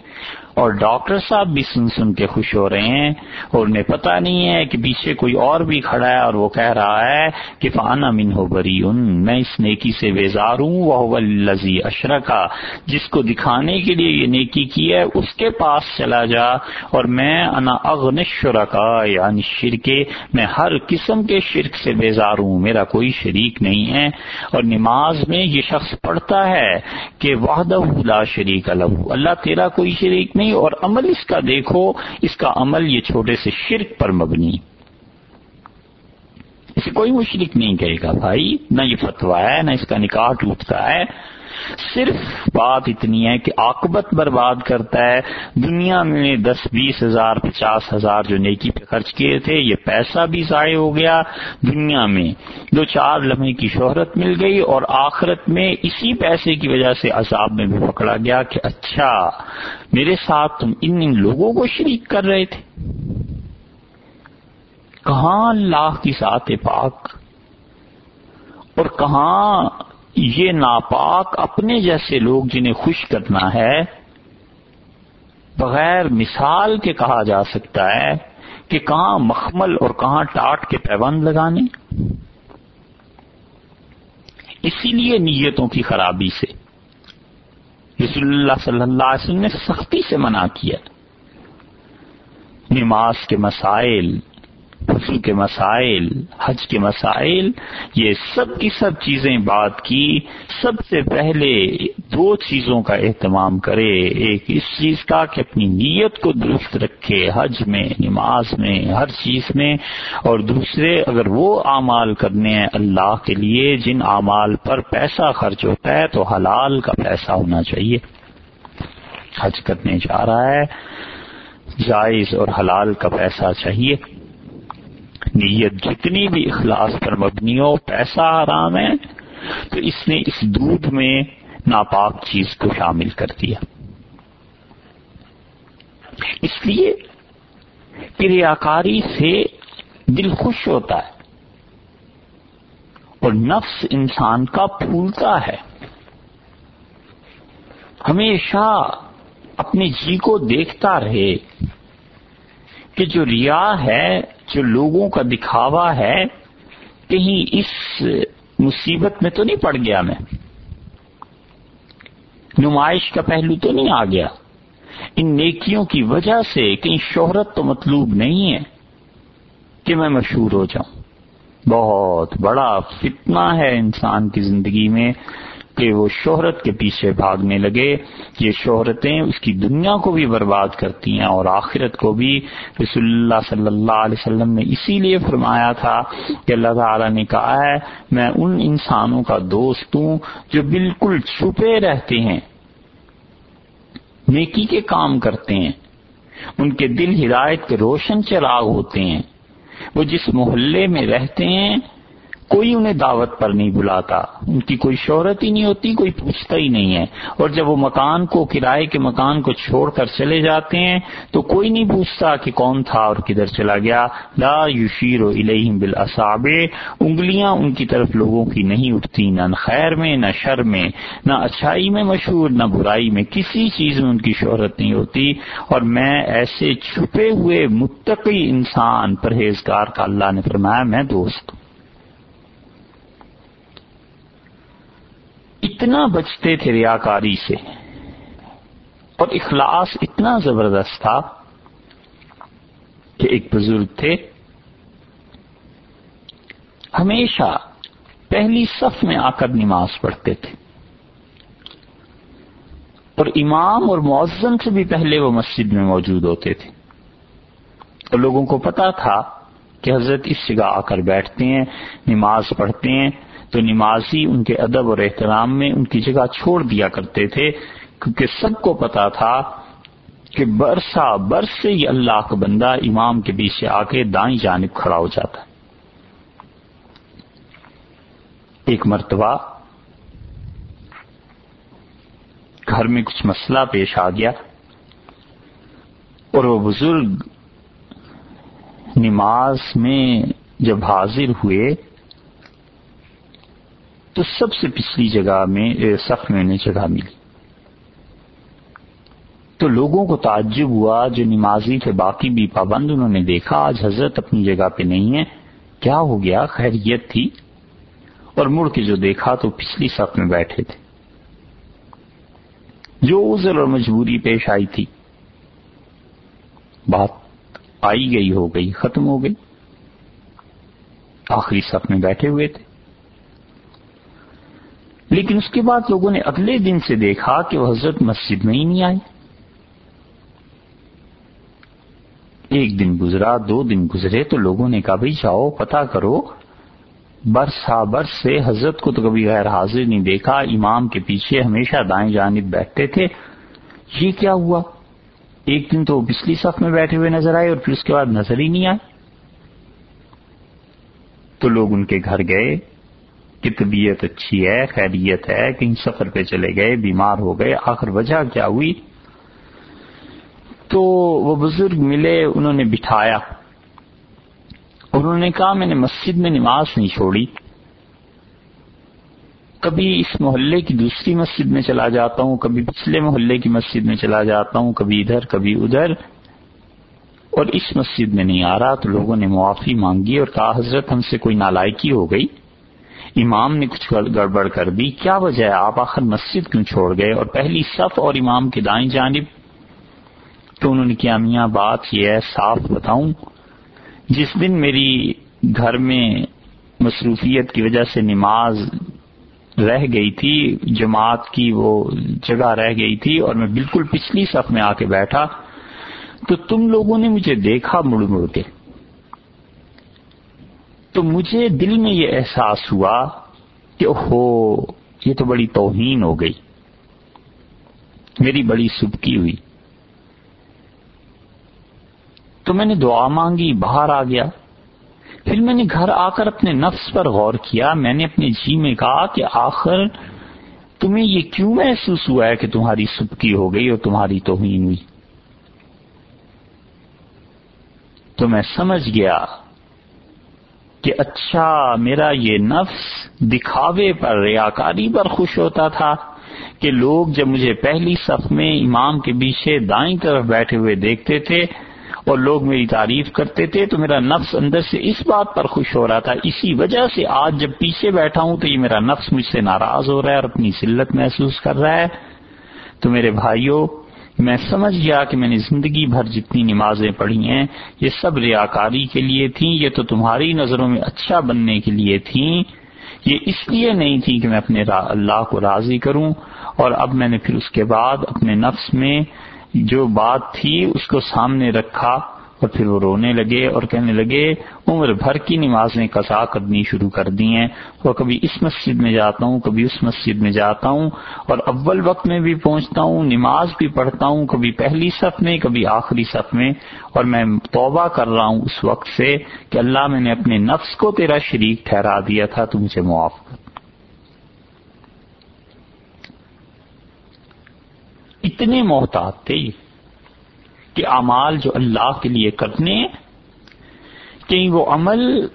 اور ڈاکٹر صاحب بھی سن سن کے خوش ہو رہے ہیں اور انہیں پتا نہیں ہے کہ پیچھے کوئی اور بھی کھڑا ہے اور وہ کہہ رہا ہے کہ فانا من ہو بری ان میں اس نیکی سے بیزار ہوں وہ لذی اشرا جس کو دکھانے کے لیے یہ نیکی کی ہے، اس کے پاس چلا جا۔ اور میں، انا اغنشر کا یعنی شرکے، میں ہر قسم کے شرک سے بیزار ہوں، میرا کوئی شریک نہیں ہے۔ اور نماز میں یہ شخص پڑھتا ہے کہ وحدہ لا شریک الح اللہ تیرا کوئی شریک نہیں اور عمل اس کا دیکھو، اس کا عمل یہ چھوٹے سے شرک پر مبنی۔ اسے کوئی مشرک نہیں کہے گا بھائی، نہ یہ فتوا ہے، نہ اس کا نکاح ٹوٹتا ہے۔ صرف بات اتنی ہے کہ آکبت برباد کرتا ہے۔ دنیا میں دس بیس ہزار، پچاس ہزار جو نیکی پہ خرچ کیے تھے، یہ پیسہ بھی ضائع ہو گیا۔ دنیا میں دو چار لمحے کی شہرت مل گئی اور آخرت میں اسی پیسے کی وجہ سے عذاب میں بھی پکڑا گیا کہ اچھا میرے ساتھ تم ان ان لوگوں کو شریک کر رہے تھے۔ کہاں اللہ کی سات پاک؟ اور کہاں یہ ناپاک اپنے جیسے لوگ جنہیں خوش کرنا ہے، بغیر مثال کے کہا جا سکتا ہے کہ کہاں مخمل اور کہاں ٹاٹ کے پیبند لگانے۔ اسی لیے نیتوں کی خرابی سے۔ رسول اللہ صلی اللہ علیہ وسلم نے سختی سے منع کیا۔ نماز کے مسائل وضو کے مسائل، حج کے مسائل، یہ سب کی سب چیزیں بات کی، سب سے پہلے دو چیزوں کا اہتمام کرے، ایک اس چیز کا کہ اپنی نیت کو درست رکھے حج میں، نماز میں، ہر چیز میں، اور دوسرے اگر وہ اعمال کرنے ہیں اللہ کے لیے، جن اعمال پر پیسہ خرچ ہوتا ہے تو حلال کا پیسہ ہونا چاہیے۔ حج کرنے جا رہا ہے، جائز اور حلال کا پیسہ چاہیے۔ نیت جتنی بھی اخلاص پر مبنی ہو، پیسہ آرام ہے، تو اس نے اس دودھ میں ناپاک چیز کو شامل کر دیا۔ اس لیے کریاکاری سے دل خوش ہوتا ہے اور نفس انسان کا پھولتا ہے۔ ہمیشہ اپنے جی کو دیکھتا رہے کہ جو ریا ہے جو لوگوں کا دکھاوا ہے، کہیں اس مصیبت میں تو نہیں پڑ گیا میں؟ نمائش کا پہلو تو نہیں آ گیا۔ ان نیکیوں کی وجہ سے کہیں شہرت تو مطلوب نہیں ہے کہ میں مشہور ہو جاؤں۔ بہت بڑا فتنہ ہے انسان کی زندگی میں۔ کہ وہ شہرت کے پیچھے بھاگنے لگے۔ یہ شہرتیں اس کی دنیا کو بھی برباد کرتی ہیں اور آخرت کو بھی۔ رسول اللہ صلی اللہ علیہ وسلم نے اسی لیے فرمایا تھا کہ اللہ تعالی نے کہا ہے، میں ان انسانوں کا دوست ہوں جو بالکل چھپے رہتے ہیں، نیکی کے کام کرتے ہیں، ان کے دل ہدایت کے روشن چراغ ہوتے ہیں۔ وہ جس محلے میں رہتے ہیں کوئی انہیں دعوت پر نہیں بلاتا۔ ان کی کوئی شہرت ہی نہیں ہوتی، کوئی پوچھتا ہی نہیں ہے۔ اور جب وہ مکان کو، کرائے کے مکان کو چھوڑ کر چلے جاتے ہیں، تو کوئی نہیں پوچھتا کہ کون تھا اور کدھر چلا گیا۔ لا یشیر و الہم بالاساب انگلیاں ان کی طرف لوگوں کی نہیں اٹھتی، نہ خیر میں، نہ شر میں، نہ اچھائی میں مشہور، نہ برائی میں۔ کسی چیز میں ان کی شہرت نہیں ہوتی۔ اور میں ایسے چھپے ہوئے متقی انسان، پرہیزگار کا اللہ نے فرمایا، میں دوست ہوں۔ اتنا بچتے تھے ریاکاری سے اور اخلاص اتنا زبردست تھا کہ ایک بزرگ تھے، ہمیشہ پہلی صف میں آ کر نماز پڑھتے تھے۔ اور امام اور معذم سے بھی پہلے وہ مسجد میں موجود ہوتے تھے۔ اور لوگوں کو پتا تھا کہ حضرت اس جگہ آ کر بیٹھتے ہیں، نماز پڑھتے ہیں تو نمازی ان کے ادب اور احترام میں ان کی جگہ چھوڑ دیا کرتے تھے، کیونکہ سب کو پتا تھا کہ برسا برس سے یہ اللہ کا بندہ امام کے پیچھے آ کے دائیں جانب کھڑا ہو جاتا۔ ہے ایک مرتبہ گھر میں کچھ مسئلہ پیش آ گیا اور وہ بزرگ نماز میں جب حاضر ہوئے تو سب سے پچھلی جگہ میں صف میں انہیں جگہ ملی۔ تو لوگوں کو تعجب ہوا، جو نمازی تھے، باقی بھی پابند انہوں نے دیکھا، آج حضرت اپنی جگہ پہ نہیں ہے کیا ہو گیا؟ خیریت تھی۔ اور مڑ کے جو دیکھا تو پچھلی صف میں بیٹھے تھے۔ جو عذر اور مجبوری پیش آئی تھی۔ بات آئی گئی، ہو گئی، ختم ہو گئی۔ آخری صف میں بیٹھے ہوئے تھے۔ لیکن اس کے بعد لوگوں نے اگلے دن سے دیکھا کہ وہ حضرت مسجد میں ہی نہیں آئے۔ ایک دن گزرا، دو دن گزرے تو لوگوں نے کہا، بھائی جاؤ پتا کرو برس برس سے حضرت کو تو کبھی غیر حاضر نہیں دیکھا، امام کے پیچھے ہمیشہ دائیں جانب بیٹھتے تھے۔ یہ کیا ہوا؟ ایک دن تو پچھلی صف میں بیٹھے ہوئے نظر آئے اور پھر اس کے بعد نظر ہی نہیں آئے۔ تو لوگ ان کے گھر گئے۔ کہ طبیعت اچھی ہے، خیریت ہے کہیں سفر پہ چلے گئے، بیمار ہو گئے، آخر وجہ کیا ہوئی؟ تو وہ بزرگ ملے، انہوں نے بٹھایا۔ انہوں نے کہا، میں نے مسجد میں نماز نہیں چھوڑی۔ کبھی اس محلے کی دوسری مسجد میں چلا جاتا ہوں، کبھی پچھلے محلے کی مسجد میں چلا جاتا ہوں، کبھی ادھر کبھی ادھر۔ اور اس مسجد میں نہیں آ رہا، تو لوگوں نے معافی مانگی اور کہا، حضرت ہم سے کوئی نالائکی ہو گئی۔ امام نے کچھ گڑبڑ کر دی، کیا وجہ ہے؟ آپ آخر مسجد کیوں چھوڑ گئے؟ اور پہلی صف اور امام کے دائیں جانب؟ تو انہوں نے کیا میاں، بات یہ ہے، صاف بتاؤں، جس دن میری گھر میں مصروفیت کی وجہ سے نماز رہ گئی تھی، جماعت کی وہ جگہ رہ گئی تھی اور میں بالکل پچھلی صف میں آ کے بیٹھا، تو تم لوگوں نے مجھے دیکھا مڑ مڑ کے۔ تو مجھے دل میں یہ احساس ہوا کہ ہو یہ تو بڑی توہین ہو گئی۔ میری بڑی سبکی ہوئی۔ تو میں نے دعا مانگی، باہر آ گیا۔ پھر میں نے گھر آ کر اپنے نفس پر غور کیا۔ میں نے اپنے جی میں کہا کہ آخر تمہیں یہ کیوں محسوس ہوا ہے کہ تمہاری سبکی ہو گئی اور تمہاری توہین ہوئی؟ تو میں سمجھ گیا کہ اچھا میرا یہ نفس دکھاوے پر، ریاکاری پر خوش ہوتا تھا کہ لوگ جب مجھے پہلی صف میں امام کے پیچھے دائیں طرف بیٹھے ہوئے دیکھتے تھے اور لوگ میری تعریف کرتے تھے تو میرا نفس اندر سے اس بات پر خوش ہو رہا تھا۔ اسی وجہ سے آج جب پیچھے بیٹھا ہوں تو یہ میرا نفس مجھ سے ناراض ہو رہا ہے اور اپنی سلت محسوس کر رہا ہے۔ تو میرے بھائیوں میں سمجھ گیا کہ میں نے زندگی بھر جتنی نمازیں پڑھی ہیں، یہ سب ریاکاری کے لیے تھیں، یہ تو تمہاری نظروں میں اچھا بننے کے لیے تھیں۔ یہ اس لیے نہیں تھی کہ میں اپنے اللہ کو راضی کروں اور اب میں نے پھر اس کے بعد اپنے نفس میں جو بات تھی اس کو سامنے رکھا۔ اور پھر وہ رونے لگے اور کہنے لگے، عمر بھر کی نمازیں قضا کرنی شروع کر دی ہیں۔ اور کبھی اس مسجد میں جاتا ہوں، کبھی اس مسجد میں جاتا ہوں اور اول وقت میں بھی پہنچتا ہوں، نماز بھی پڑھتا ہوں، کبھی پہلی صف میں، کبھی آخری صف میں۔ اور میں توبہ کر رہا ہوں اس وقت سے کہ اللہ میں نے اپنے نفس کو تیرا شریک ٹھہرا دیا تھا، تو مجھے معاف کر۔ اتنے محتاط تھے کہ اعمال جو اللہ کے لیے کرنے کہیں وہ عمل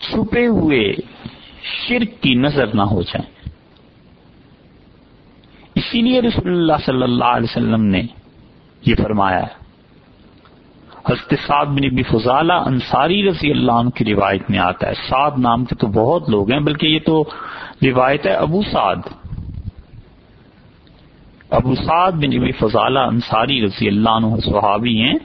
چھپے ہوئے شرک کی نظر نہ ہو جائیں۔ اسی لیے رسول اللہ صلی اللہ علیہ وسلم نے یہ فرمایا حضرت سعد بن ابی فضالہ انصاری رضی اللہ عنہ کی روایت میں آتا ہے۔ سعد نام کے تو بہت لوگ ہیں، بلکہ یہ تو روایت ہے ابو سعد۔ ابو سعد بن ابی فضالہ انصاری رضی اللہ عنہ صحابی ہیں۔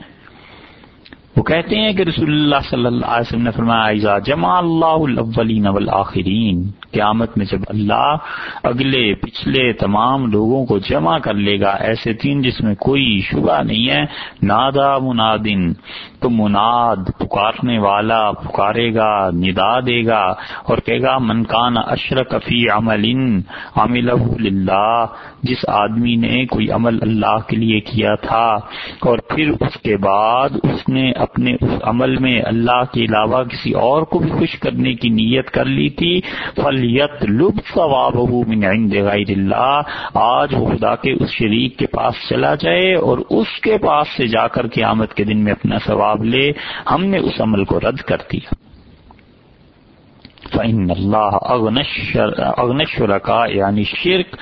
وہ کہتے ہیں کہ رسول اللہ صلی اللہ علیہ وسلم نے فرمایا جمع اللہ الاولین والآخرین قیامت میں جب اللہ اگلے پچھلے تمام لوگوں کو جمع کر لے گا، ایسے تین جس میں کوئی شبہ نہیں ہے نادا منادن تو مناد پکارنے والا پکارے گا، ندا دے گا اور کہے گا منکان اشرک فی عمل عمل اللہ جس آدمی نے کوئی عمل اللہ کے لیے کیا تھا اور پھر اس کے بعد اس نے اپنے اس عمل میں اللہ کے علاوہ کسی اور کو بھی خوش کرنے کی نیت کر لی تھی فلیت لب ثواب عند غیر اللہ آج وہ خدا کے اس شریک کے پاس چلا جائے اور اس کے پاس سے جا کر کے آمد کے دن میں اپنا ثواب لے، ہم نے اس عمل کو رد کر دیا۔ فعن اللہ اغنشر کا یعنی شرک۔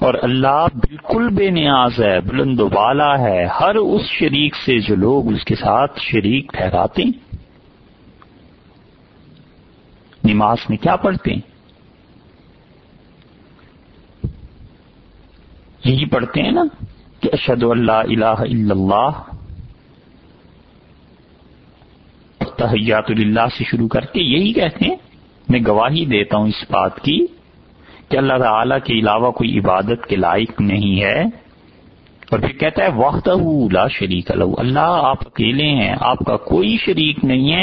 اور اللہ بالکل بے نیاز ہے، بلند و بالا ہے۔ ہر اس شریک سے جو لوگ اس کے ساتھ شریک ٹھہراتے ہیں۔ نماز میں کیا پڑھتے ہیں؟ یہی پڑھتے ہیں نا کہ اشد اللہ الہ الا اللہ تحیات اللہ سے شروع کر کے یہی کہتے ہیں۔ میں گواہی دیتا ہوں اس بات کی کہ اللہ تعالی کے علاوہ کوئی عبادت کے لائق نہیں ہے۔ اور پھر کہتا ہے وقت لا شریک اللہ آپ اکیلے ہیں، آپ کا کوئی شریک نہیں ہے۔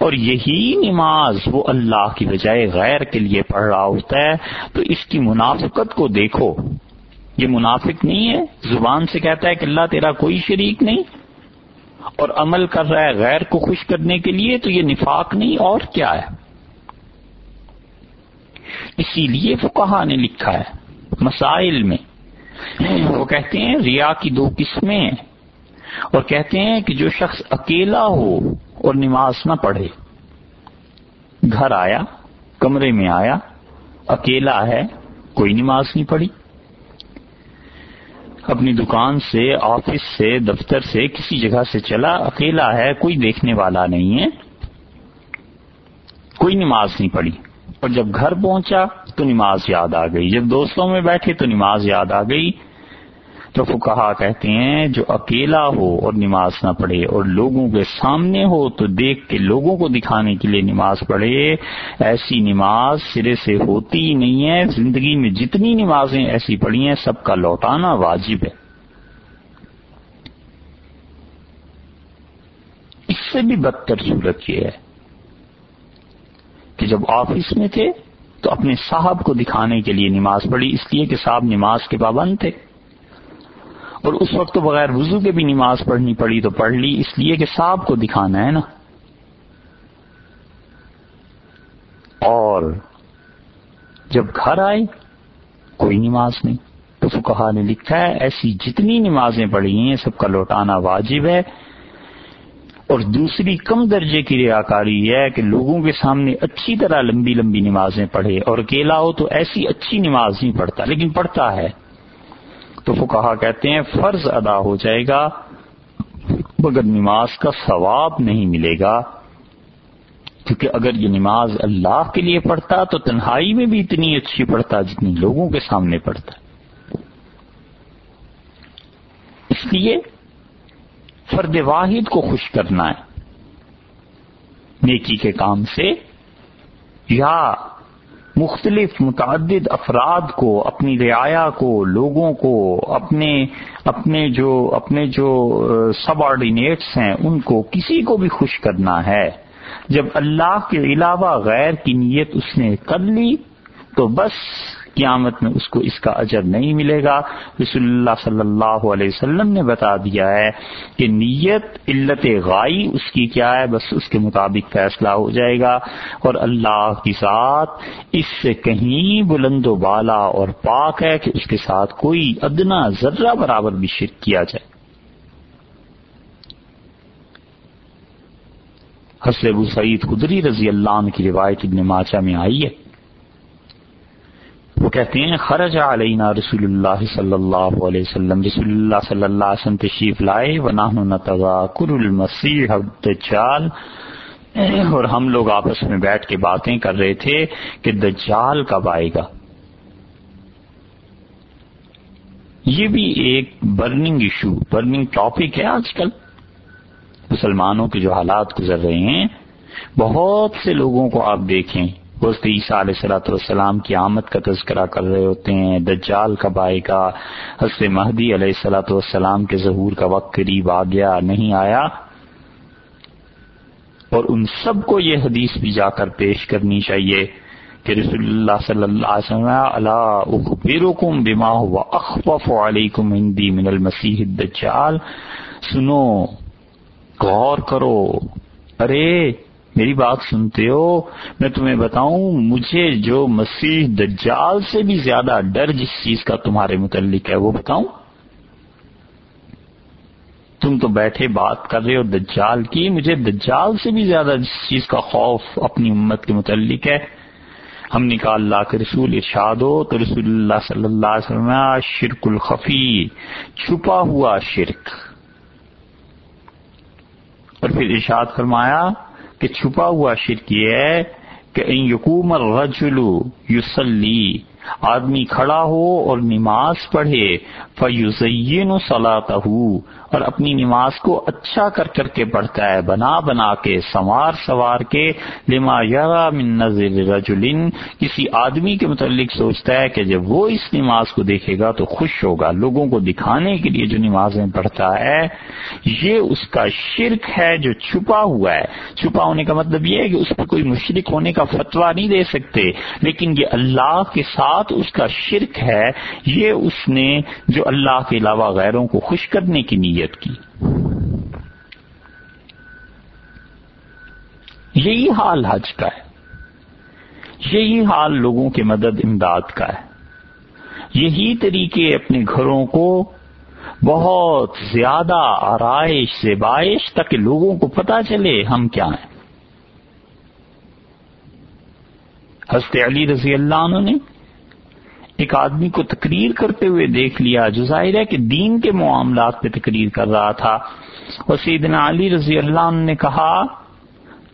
اور یہی نماز وہ اللہ کی بجائے غیر کے لیے پڑھ رہا ہوتا ہے۔ تو اس کی منافقت کو دیکھو۔ یہ منافق نہیں ہے۔ زبان سے کہتا ہے کہ اللہ تیرا کوئی شریک نہیں۔ اور عمل کر رہا ہے غیر کو خوش کرنے کے لیے، تو یہ نفاق نہیں، اور کیا ہے؟ اسی لیے وہ نے لکھا ہے مسائل میں۔ وہ کہتے ہیں ریا کی دو قسمیں ہیں اور کہتے ہیں کہ جو شخص اکیلا ہو اور نماز نہ پڑھے، گھر آیا، کمرے میں آیا، اکیلا ہے، کوئی نماز نہیں پڑھی۔ اپنی دکان سے، آفس سے، دفتر سے، کسی جگہ سے چلا، اکیلا ہے، کوئی دیکھنے والا نہیں ہے، کوئی نماز نہیں پڑھی۔ اور جب گھر پہنچا تو نماز یاد آ گئی۔ جب دوستوں میں بیٹھے تو نماز یاد آ گئی۔ تو وہ کہا کہتے ہیں، جو اکیلا ہو اور نماز نہ پڑھے اور لوگوں کے سامنے ہو تو دیکھ کے لوگوں کو دکھانے کے لیے نماز پڑھے، ایسی نماز سرے سے ہوتی ہی نہیں ہے۔ زندگی میں جتنی نمازیں ایسی پڑھی ہیں، سب کا لوٹانا واجب ہے۔ اس سے بھی بدتر صورت یہ ہے کہ جب آفس میں تھے تو اپنے صاحب کو دکھانے کے لیے نماز پڑھی، اس لیے کہ صاحب نماز کے پابند تھے۔ اور اس وقت تو بغیر وضو کے بھی نماز پڑھنی پڑی تو پڑھ لی، اس لیے کہ صاحب کو دکھانا ہے نا۔ اور جب گھر آئے، کوئی نماز نہیں۔ تو فکہ نے لکھا ہے، ایسی جتنی نمازیں پڑھی ہیں، سب کا لوٹانا واجب ہے۔ اور دوسری کم درجے کی ریاکاری یہ ہے کہ لوگوں کے سامنے اچھی طرح لمبی لمبی نمازیں پڑھے۔ اور اکیلا ہو تو ایسی اچھی نماز نہیں پڑھتا، لیکن پڑھتا ہے۔ تو وہ کہا کہتے ہیں، فرض ادا ہو جائے گا، مگر نماز کا ثواب نہیں ملے گا، کیونکہ اگر یہ نماز اللہ کے لیے پڑھتا تو تنہائی میں بھی اتنی اچھی پڑھتا جتنی لوگوں کے سامنے پڑھتا اس لیے فرد واحد کو خوش کرنا ہے، نیکی کے کام سے یا مختلف متعدد افراد کو، اپنی رعایا کو، لوگوں کو، اپنے اپنے جو اپنے جو سب آرڈینیٹس ہیں، ان کو کسی کو بھی خوش کرنا ہے۔ جب اللہ کے علاوہ غیر کی نیت اس نے کر لی، تو بس قیامت میں اس کو اس کا اجر نہیں ملے گا۔ رسول اللہ صلی اللہ علیہ وسلم نے بتا دیا ہے کہ نیت، علت غائی اس کی کیا ہے؟ بس اس کے مطابق فیصلہ ہو جائے گا۔ اور اللہ کی ساتھ اس سے کہیں بلند و بالا اور پاک ہے کہ اس کے ساتھ کوئی ادنا ذرہ برابر بھی شرک کیا جائے۔ ابو سعید قدری رضی اللہ عنہ کی روایت ابن ماچا میں آئی ہے۔ وہ کہتے ہیں، خرج علینا رسول اللہ صلی اللہ علیہ وسلم، رسول اللہ صلی اللہ علیہ وسلم تشریف لائے و نتذاکر المسیح الدجال۔ اور ہم لوگ آپس میں بیٹھ کے باتیں کر رہے تھے کہ دجال کب آئے گا۔ یہ بھی ایک برننگ ایشو برننگ ٹاپک ہے آج کل۔ مسلمانوں کے جو حالات گزر رہے ہیں، بہت سے لوگوں کو آپ دیکھیں۔ حضرت عیسیٰ علیہ صلاۃ والسلام کی آمد کا تذکرہ کر رہے ہوتے ہیں، دجال کب آئے گا حضرت مہدی علیہ صلاۃ والسلام کے ظہور کا وقت قریب آ گیا، نہیں آیا۔ اور ان سب کو یہ حدیث بھی جا کر پیش کرنی چاہیے کہ رسول اللہ صلی اللہ علیہ وسلم اللہ اخبرکم بما ہوا اخوف علیکم ہندی من المسیح الدجال سنو، غور کرو۔ ارے میری بات سنتے ہو، میں تمہیں بتاؤں، مجھے جو مسیح دجال سے بھی زیادہ ڈر جس چیز کا تمہارے متعلق ہے، وہ بتاؤں؟ تم تو بیٹھے بات کر رہے ہو دجال کی، مجھے دجال سے بھی زیادہ جس چیز کا خوف اپنی امت کے متعلق ہے۔ ہم نے کہا، اللہ کے رسول ارشاد ہو، تو رسول اللہ صلی اللہ علیہ وسلم شرک الخفی، چھپا ہوا شرک۔ اور پھر ارشاد فرمایا کہ چھپا ہوا شرک یہ ہے کہ ان یقوم الرجل یوسلی آدمی کھڑا ہو اور نماز پڑھے فیوزین و اور اپنی نماز کو اچھا کر کر کے پڑھتا ہے، بنا بنا کے، سوار سوار کے۔ لما یرا من نظر رجلن کسی آدمی کے متعلق سوچتا ہے کہ جب وہ اس نماز کو دیکھے گا تو خوش ہوگا۔ لوگوں کو دکھانے کے لیے جو نمازیں پڑھتا ہے، یہ اس کا شرک ہے جو چھپا ہوا ہے۔ چھپا ہونے کا مطلب یہ ہے کہ اس پہ کوئی مشرق ہونے کا فتوا نہیں دے سکتے، لیکن یہ اللہ کے ساتھ اس کا شرک ہے، یہ اس نے جو اللہ کے علاوہ غیروں کو خوش کرنے کی نیت کی۔ یہی حال حج کا ہے۔ یہی حال لوگوں کے مدد امداد کا ہے۔ یہی طریقے اپنے گھروں کو بہت زیادہ آرائش سے باعث تک لوگوں کو پتا چلے ہم کیا ہیں۔ حضرت علی رضی اللہ عنہ نے ایک آدمی کو تقریر کرتے ہوئے دیکھ لیا، جو ظاہر ہے کہ دین کے معاملات پہ تقریر کر رہا تھا۔ اور سیدنا علی رضی اللہ عنہ نے کہا،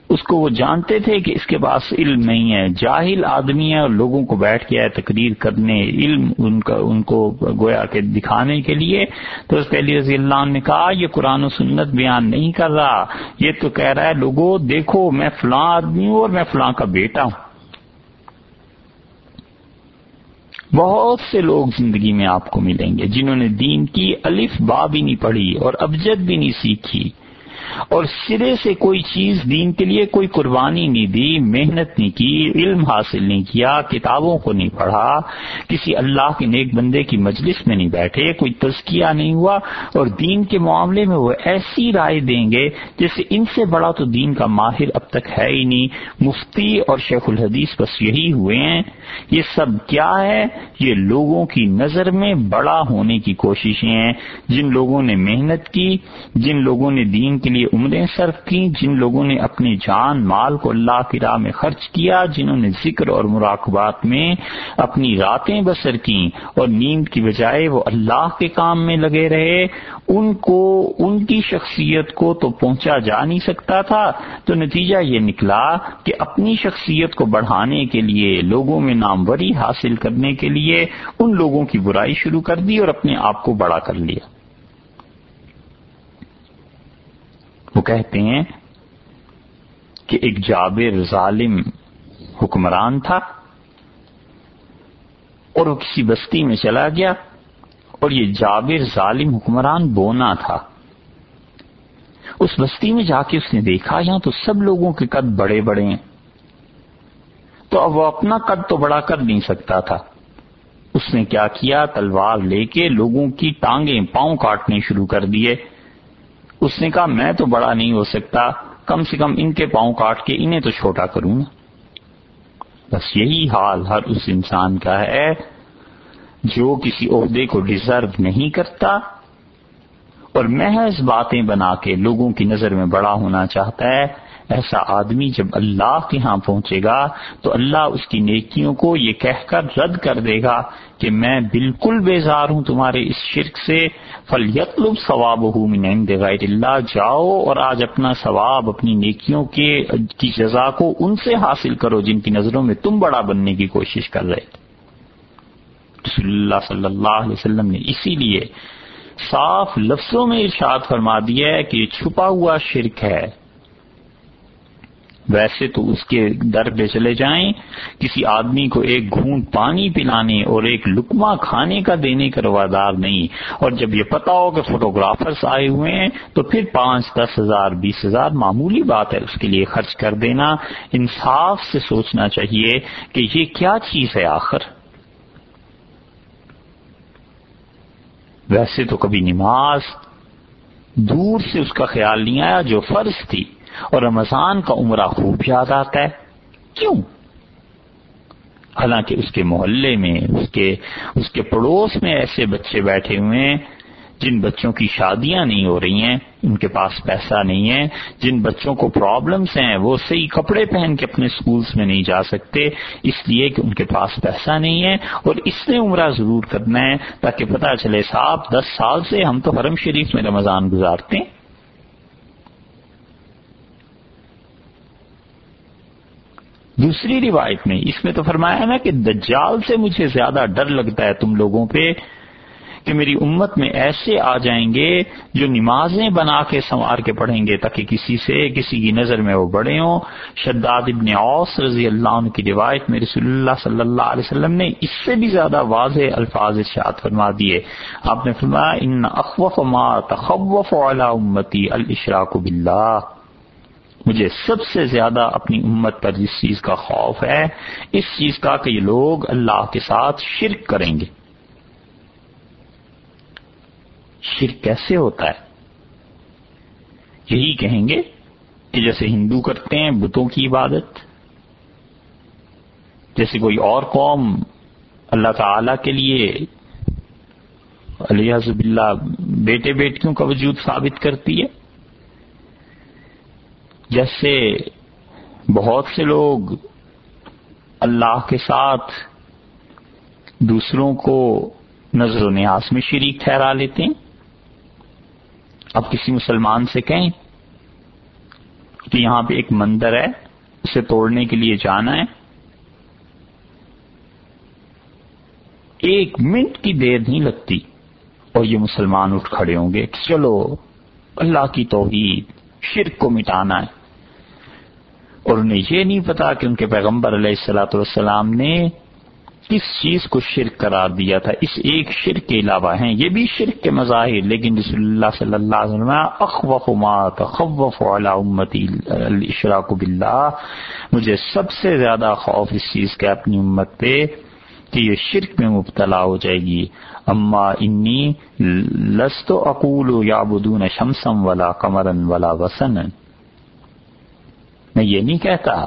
اس کو وہ جانتے تھے کہ اس کے پاس علم نہیں ہے۔ جاہل آدمی ہے اور لوگوں کو بیٹھ کے تقریر کرنے، علم ان کا، ان کو گویا کے دکھانے کے لیے۔ تو اس پہلی رضی اللہ عنہ نے کہا، یہ قرآن و سنت بیان نہیں کر رہا۔ یہ تو کہہ رہا ہے لوگوں دیکھو، میں فلاں آدمی ہوں اور میں فلاں کا بیٹا ہوں۔ بہت سے لوگ زندگی میں آپ کو ملیں گے جنہوں نے دین کی الف با بھی نہیں پڑھی اور ابجد بھی نہیں سیکھی۔ اور سرے سے کوئی چیز دین کے لیے کوئی قربانی نہیں دی، محنت نہیں کی، علم حاصل نہیں کیا، کتابوں کو نہیں پڑھا، کسی اللہ کے نیک بندے کی مجلس میں نہیں بیٹھے، کوئی تزکیہ نہیں ہوا، اور دین کے معاملے میں وہ ایسی رائے دیں گے جیسے ان سے بڑا تو دین کا ماہر اب تک ہے ہی نہیں۔ مفتی اور شیخ الحدیث بس یہی ہوئے ہیں۔ یہ سب کیا ہے؟ یہ لوگوں کی نظر میں بڑا ہونے کی کوششیں ہیں۔ جن لوگوں نے محنت کی، جن لوگوں نے دین کے لیے عمریں صرف کی جن لوگوں نے اپنی جان، مال کو اللہ کی راہ میں خرچ کیا، جنہوں نے ذکر اور مراقبات میں اپنی راتیں بسر کی اور نیند کی بجائے وہ اللہ کے کام میں لگے رہے۔ ان کو، ان کی شخصیت کو تو پہنچا جا نہیں سکتا تھا۔ تو نتیجہ یہ نکلا کہ اپنی شخصیت کو بڑھانے کے لیے، لوگوں میں ناموری حاصل کرنے کے لیے ان لوگوں کی برائی شروع کر دی اور اپنے آپ کو بڑا کر لیا۔ وہ کہتے ہیں کہ ایک جابر ظالم حکمران تھا اور وہ کسی بستی میں چلا گیا اور یہ جابر ظالم حکمران بونا تھا۔ اس بستی میں جا کے اس نے دیکھا، یہاں تو سب لوگوں کے قد بڑے بڑے ہیں۔ تو اب وہ اپنا قد تو بڑا کر نہیں سکتا تھا۔ اس نے کیا کیا؟ تلوار لے کے لوگوں کی ٹانگیں پاؤں کاٹنے شروع کر دیے۔ اس نے کہا، میں تو بڑا نہیں ہو سکتا، کم سے کم ان کے پاؤں کاٹ کے انہیں تو چھوٹا کروں گا بس یہی حال ہر اس انسان کا ہے، جو کسی عہدے کو ڈیزرو نہیں کرتا اور محض باتیں بنا کے لوگوں کی نظر میں بڑا ہونا چاہتا ہے۔ ایسا آدمی جب اللہ کے ہاں پہنچے گا تو اللہ اس کی نیکیوں کو یہ کہہ کر رد کر دے گا کہ میں بالکل بیزار ہوں تمہارے اس شرک سے۔ فلیطلب ثواب عند غیر اللہ جاؤ اور آج اپنا ثواب، اپنی نیکیوں کے، کی جزا کو ان سے حاصل کرو جن کی نظروں میں تم بڑا بننے کی کوشش کر رہے رسول اللہ صلی اللہ علیہ وسلم نے اسی لیے صاف لفظوں میں ارشاد فرما دیا ہے کہ یہ چھپا ہوا شرک ہے۔ ویسے تو اس کے در پہ چلے جائیں، کسی آدمی کو ایک گھونٹ پانی پلانے اور ایک لکما کھانے کا دینے کا روادار نہیں۔ اور جب یہ پتا ہو کہ فوٹوگرافرس آئے ہوئے ہیں، تو پھر پانچ، دس ہزار، بیس ہزار معمولی بات ہے، اس کے لیے خرچ کر دینا۔ انصاف سے سوچنا چاہیے کہ یہ کیا چیز ہے آخر۔ ویسے تو کبھی نماز دور سے اس کا خیال نہیں آیا جو فرض تھی۔ اور رمضان کا عمرہ خوب یاد آتا ہے۔ کیوں؟ حالانکہ اس کے محلے میں، اس کے اس کے پڑوس میں ایسے بچے بیٹھے ہوئے ہیں، جن بچوں کی شادیاں نہیں ہو رہی ہیں، ان کے پاس پیسہ نہیں ہے، جن بچوں کو پرابلمس ہیں، وہ صحیح کپڑے پہن کے اپنے سکولز میں نہیں جا سکتے، اس لیے کہ ان کے پاس پیسہ نہیں ہے۔ اور اس نے عمرہ ضرور کرنا ہے تاکہ پتہ چلے صاحب دس سال سے ہم تو حرم شریف میں رمضان گزارتے ہیں۔ دوسری روایت میں اس میں تو فرمایا نا کہ دجال سے مجھے زیادہ ڈر لگتا ہے تم لوگوں پہ کہ میری امت میں ایسے آ جائیں گے جو نمازیں بنا کے سنوار کے پڑھیں گے تاکہ کسی سے کسی کی نظر میں وہ بڑے ہوں۔ شداد ابن اوس رضی اللہ عنہ کی روایت میں رسول اللہ صلی اللہ علیہ وسلم نے اس سے بھی زیادہ واضح الفاظ ارشاد فرما دیے۔ آپ نے فرمایا، ان اخوف ما تخوف علی امتی الاشراک باللہ مجھے سب سے زیادہ اپنی امت پر جس چیز کا خوف ہے، اس چیز کا کہ یہ لوگ اللہ کے ساتھ شرک کریں گے۔ شرک کیسے ہوتا ہے؟ یہی کہیں گے کہ جیسے ہندو کرتے ہیں بتوں کی عبادت، جیسے کوئی اور قوم اللہ تعالی کے لیے علیہ حضب اللہ بیٹے بیٹیوں کا وجود ثابت کرتی ہے جیسے بہت سے لوگ اللہ کے ساتھ دوسروں کو نظر و نیاز میں شریک ٹھہرا لیتے ہیں۔ اب کسی مسلمان سے کہیں کہ یہاں پہ ایک مندر ہے، اسے توڑنے کے لیے جانا ہے۔ ایک منٹ کی دیر نہیں لگتی اور یہ مسلمان اٹھ کھڑے ہوں گے کہ چلو اللہ کی توحید، شرک کو مٹانا ہے۔ اور انہیں یہ نہیں پتا کہ ان کے پیغمبر علیہ السلاۃ والسلام نے کس چیز کو شرک قرار دیا تھا۔ اس ایک شرک کے علاوہ ہیں۔ یہ بھی شرک کے مظاہر، لیکن رسول اللہ صلی اللہ علیہ وسلم اخوف ما تخوف علی امتی الاشراک باللہ. مجھے سب سے زیادہ خوف اس چیز کے اپنی امت پہ کہ یہ شرک میں مبتلا ہو جائے گی۔ اما انی لست اقول یعبدون شمسم ولا قمرن ولا وسن میں یہ نہیں کہتا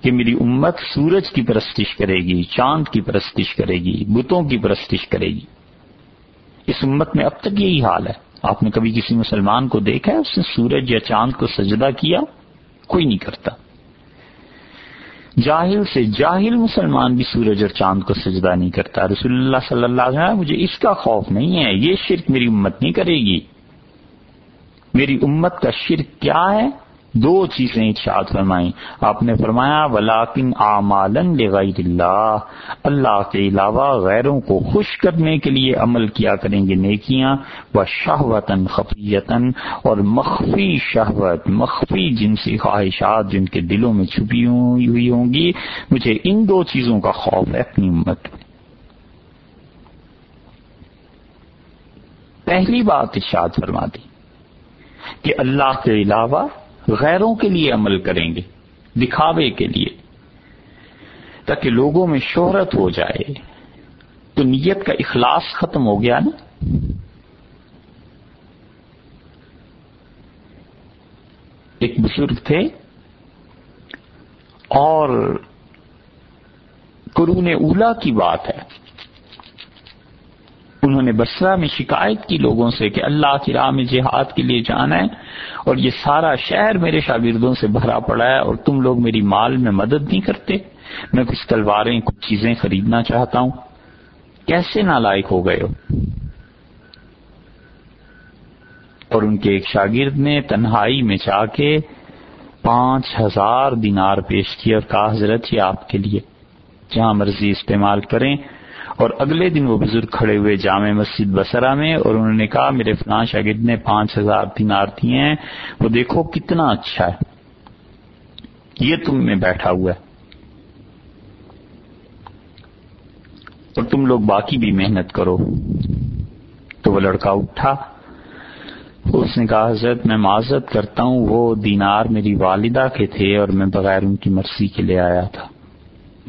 کہ میری امت سورج کی پرستش کرے گی، چاند کی پرستش کرے گی، بتوں کی پرستش کرے گی۔ اس امت میں اب تک یہی حال ہے۔ آپ نے کبھی کسی مسلمان کو دیکھا ہے، اس نے سورج یا چاند کو سجدہ کیا؟ کوئی نہیں کرتا۔ جاہل سے جاہل مسلمان بھی سورج اور چاند کو سجدہ نہیں کرتا۔ رسول اللہ صلی اللہ علیہ وسلم مجھے اس کا خوف نہیں ہے، یہ شرک میری امت نہیں کرے گی۔ میری امت کا شرک کیا ہے؟ دو چیزیں ارشاد فرمائیں۔ آپ نے فرمایا ولاکن اعمالن لغیر اللہ اللہ کے علاوہ غیروں کو خوش کرنے کے لیے عمل کیا کریں گے نیکیاں۔ و شہوتن خفیتن اور مخفی شہوت، مخفی جنسی خواہشات جن کے دلوں میں چھپی ہوئی ہوں گی۔ مجھے ان دو چیزوں کا خوف ہے، اپنی امت۔ پہلی بات ارشاد فرما دی کہ اللہ کے علاوہ غیروں کے لیے عمل کریں گے، دکھاوے کے لیے، تاکہ لوگوں میں شہرت ہو جائے۔ تو نیت کا اخلاص ختم ہو گیا نا؟ ایک بزرگ تھے اور قرون اولا کی بات ہے۔ انہوں نے بسرا میں شکایت کی لوگوں سے کہ اللہ کی راہ میں جہاد کے لیے جانا ہے اور یہ سارا شہر میرے شاگردوں سے بھرا پڑا ہے اور تم لوگ میری مال میں مدد نہیں کرتے۔ میں کچھ تلواریں، کچھ چیزیں خریدنا چاہتا ہوں۔ کیسے نالائق ہو گئے ہو؟ اور ان کے ایک شاگرد نے تنہائی میں جا کے پانچ ہزار دینار پیش کیا اور کہا، حضرت، یہ آپ کے لیے جہاں مرضی استعمال کریں۔ اور اگلے دن وہ بزرگ کھڑے ہوئے جامع مسجد بسرا میں اور انہوں نے کہا، میرے فلاں شاگرد نے پانچ ہزار تین آرتی ہیں۔ وہ دیکھو کتنا اچھا ہے۔ یہ تم میں بیٹھا ہوا ہے۔ اور تم لوگ باقی بھی محنت کرو۔ تو وہ لڑکا اٹھا۔ اس نے کہا، حضرت، میں معذرت کرتا ہوں، وہ دینار میری والدہ کے تھے اور میں بغیر ان کی مرضی کے لے آیا تھا۔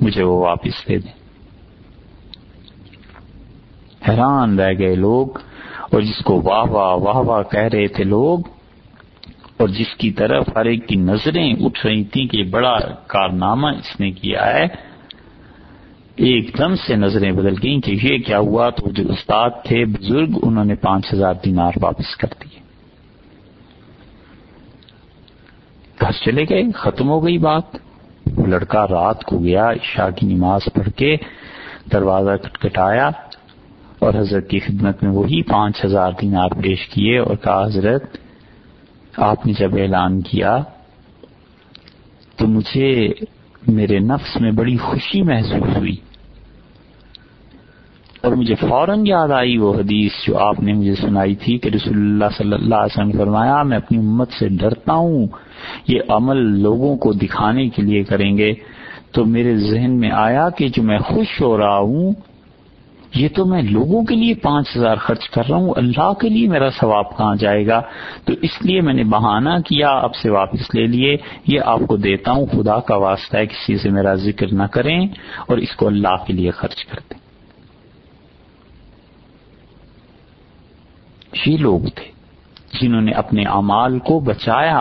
مجھے وہ واپس دے دیں۔ حیران رہ گئے لوگ اور جس کو واہ واہ واہ واہ کہہ رہے تھے لوگ اور جس کی طرف ہر ایک کی نظریں اٹھ رہی تھیں کہ بڑا کارنامہ اس نے کیا ہے، ایک دم سے نظریں بدل گئیں کہ یہ کیا ہوا تو جو استاد تھے بزرگ انہوں نے پانچ ہزار دینار واپس کر دیے۔ گھر چلے گئے، ختم ہو گئی بات۔ وہ لڑکا رات کو گیا، عشاء کی نماز پڑھ کے دروازہ کٹکھٹایا اور حضرت کی خدمت میں وہی پانچ ہزار دینار پیش کیے اور کہا، حضرت، آپ نے جب اعلان کیا تو مجھے میرے نفس میں بڑی خوشی محسوس ہوئی اور مجھے فوراً یاد آئی وہ حدیث جو آپ نے مجھے سنائی تھی کہ رسول اللہ صلی اللہ علیہ وسلم نے فرمایا، میں اپنی امت سے ڈرتا ہوں، یہ عمل لوگوں کو دکھانے کے لیے کریں گے۔ تو میرے ذہن میں آیا کہ جو میں خوش ہو رہا ہوں یہ تو میں لوگوں کے لیے پانچ ہزار خرچ کر رہا ہوں، اللہ کے لیے میرا ثواب کہاں جائے گا؟ تو اس لیے میں نے بہانہ کیا اب سے واپس لے لیے، یہ آپ کو دیتا ہوں، خدا کا واسطہ ہے، کسی سے میرا ذکر نہ کریں اور اس کو اللہ کے لیے خرچ کر دیں۔ یہ لوگ تھے جنہوں نے اپنے اعمال کو بچایا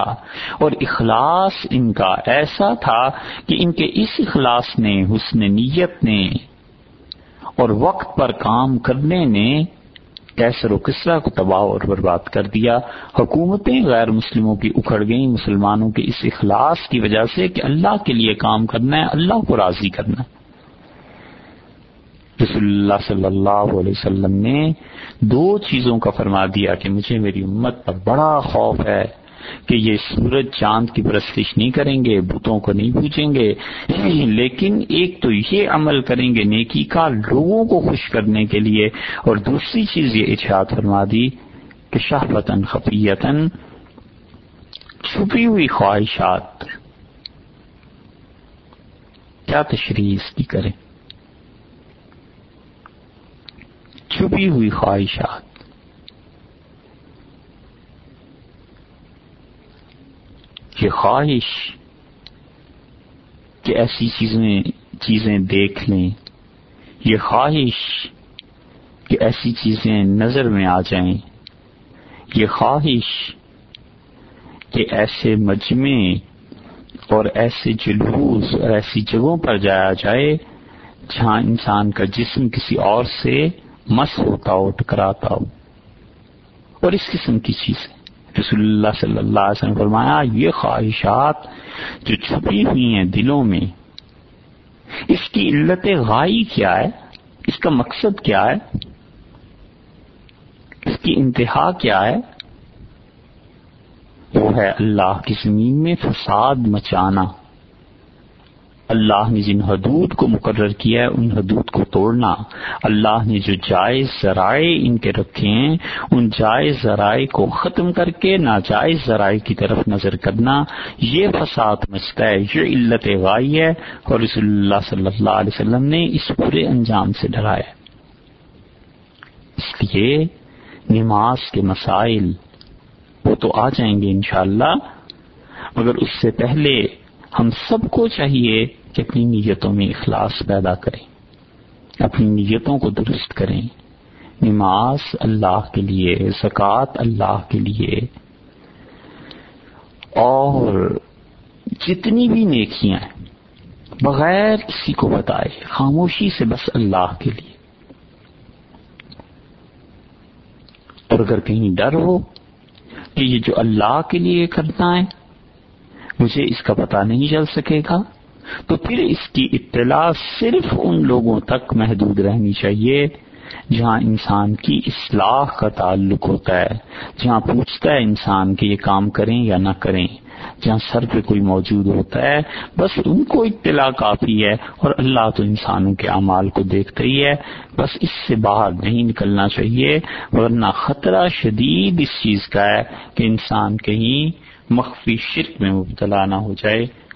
اور اخلاص ان کا ایسا تھا کہ ان کے اس اخلاص نے، حسن نیت نے اور وقت پر کام کرنے نے کیسر و کسرا کو تباہ اور برباد کر دیا۔ حکومتیں غیر مسلموں کی اکھڑ گئیں، مسلمانوں کے اس اخلاص کی وجہ سے کہ اللہ کے لیے کام کرنا ہے، اللہ کو راضی کرنا ہے۔ رسول اللہ صلی اللہ علیہ وسلم نے دو چیزوں کا فرما دیا کہ مجھے میری امت پر بڑا خوف ہے۔ کہ یہ سورج چاند کی پرستش نہیں کریں گے، بتوں کو نہیں پوچھیں گے۔ لیکن ایک تو یہ عمل کریں گے نیکی کا لوگوں کو خوش کرنے کے لیے۔ اور دوسری چیز یہ ارشاد فرما دی کہ شاہ وطن خفیتن چھپی ہوئی خواہشات کیا تشریح اس کی کریں؟ چھپی ہوئی خواہشات۔ یہ خواہش کہ ایسی چیزیں چیزیں دیکھ لیں۔ یہ خواہش کہ ایسی چیزیں نظر میں آ جائیں۔ یہ خواہش کہ ایسے مجمع اور ایسے جلوس اور ایسی جگہوں پر جایا جائے جہاں انسان کا جسم کسی اور سے مس ہوتا ہو ٹکراتا ہو۔ اور اس قسم کی چیزیں۔ رسول اللہ صلی اللہ علیہ وسلم فرمایا، یہ خواہشات جو چھپی ہوئی ہیں دلوں میں، اس کی علت غائی کیا ہے؟ اس کا مقصد کیا ہے؟ اس کی انتہا کیا ہے؟ وہ ہے اللہ کی زمین میں فساد مچانا۔ اللہ نے جن حدود کو مقرر کیا ہے، ان حدود کو توڑنا۔ اللہ نے جو جائز ذرائع ان کے رکھے ہیں، ان جائز ذرائع کو ختم کر کے ناجائز ذرائع کی طرف نظر کرنا، یہ فساد مچتا ہے، یہ علت غائی ہے۔ اور رسول اللہ صلی اللہ علیہ وسلم نے اس پورے انجام سے ڈرایا اس لیے نماز کے مسائل وہ تو آ جائیں گے انشاءاللہ، مگر اس سے پہلے ہم سب کو چاہیے کہ اپنی نیتوں میں اخلاص پیدا کریں، اپنی نیتوں کو درست کریں۔ نماز اللہ کے لیے، زکوٰۃ اللہ کے لیے۔ اور جتنی بھی نیکیاں ہیں، بغیر کسی کو بتائے، خاموشی سے بس اللہ کے لیے۔ اور اگر کہیں ڈر ہو کہ یہ جو اللہ کے لیے کرنا ہے، مجھے اس کا پتہ نہیں چل سکے گا۔ تو پھر اس کی اطلاع صرف ان لوگوں تک محدود رہنی چاہیے جہاں انسان کی اصلاح کا تعلق ہوتا ہے، جہاں پوچھتا ہے انسان کہ یہ کام کریں یا نہ کریں، جہاں سر پہ کوئی موجود ہوتا ہے، بس ان کو اطلاع کافی ہے اور اللہ تو انسانوں کے اعمال کو دیکھتا ہی ہے۔ بس اس سے باہر نہیں نکلنا چاہیے، ورنہ خطرہ شدید اس چیز کا ہے کہ انسان کہیں مخفی شرک میں مبتلا نہ ہو جائے۔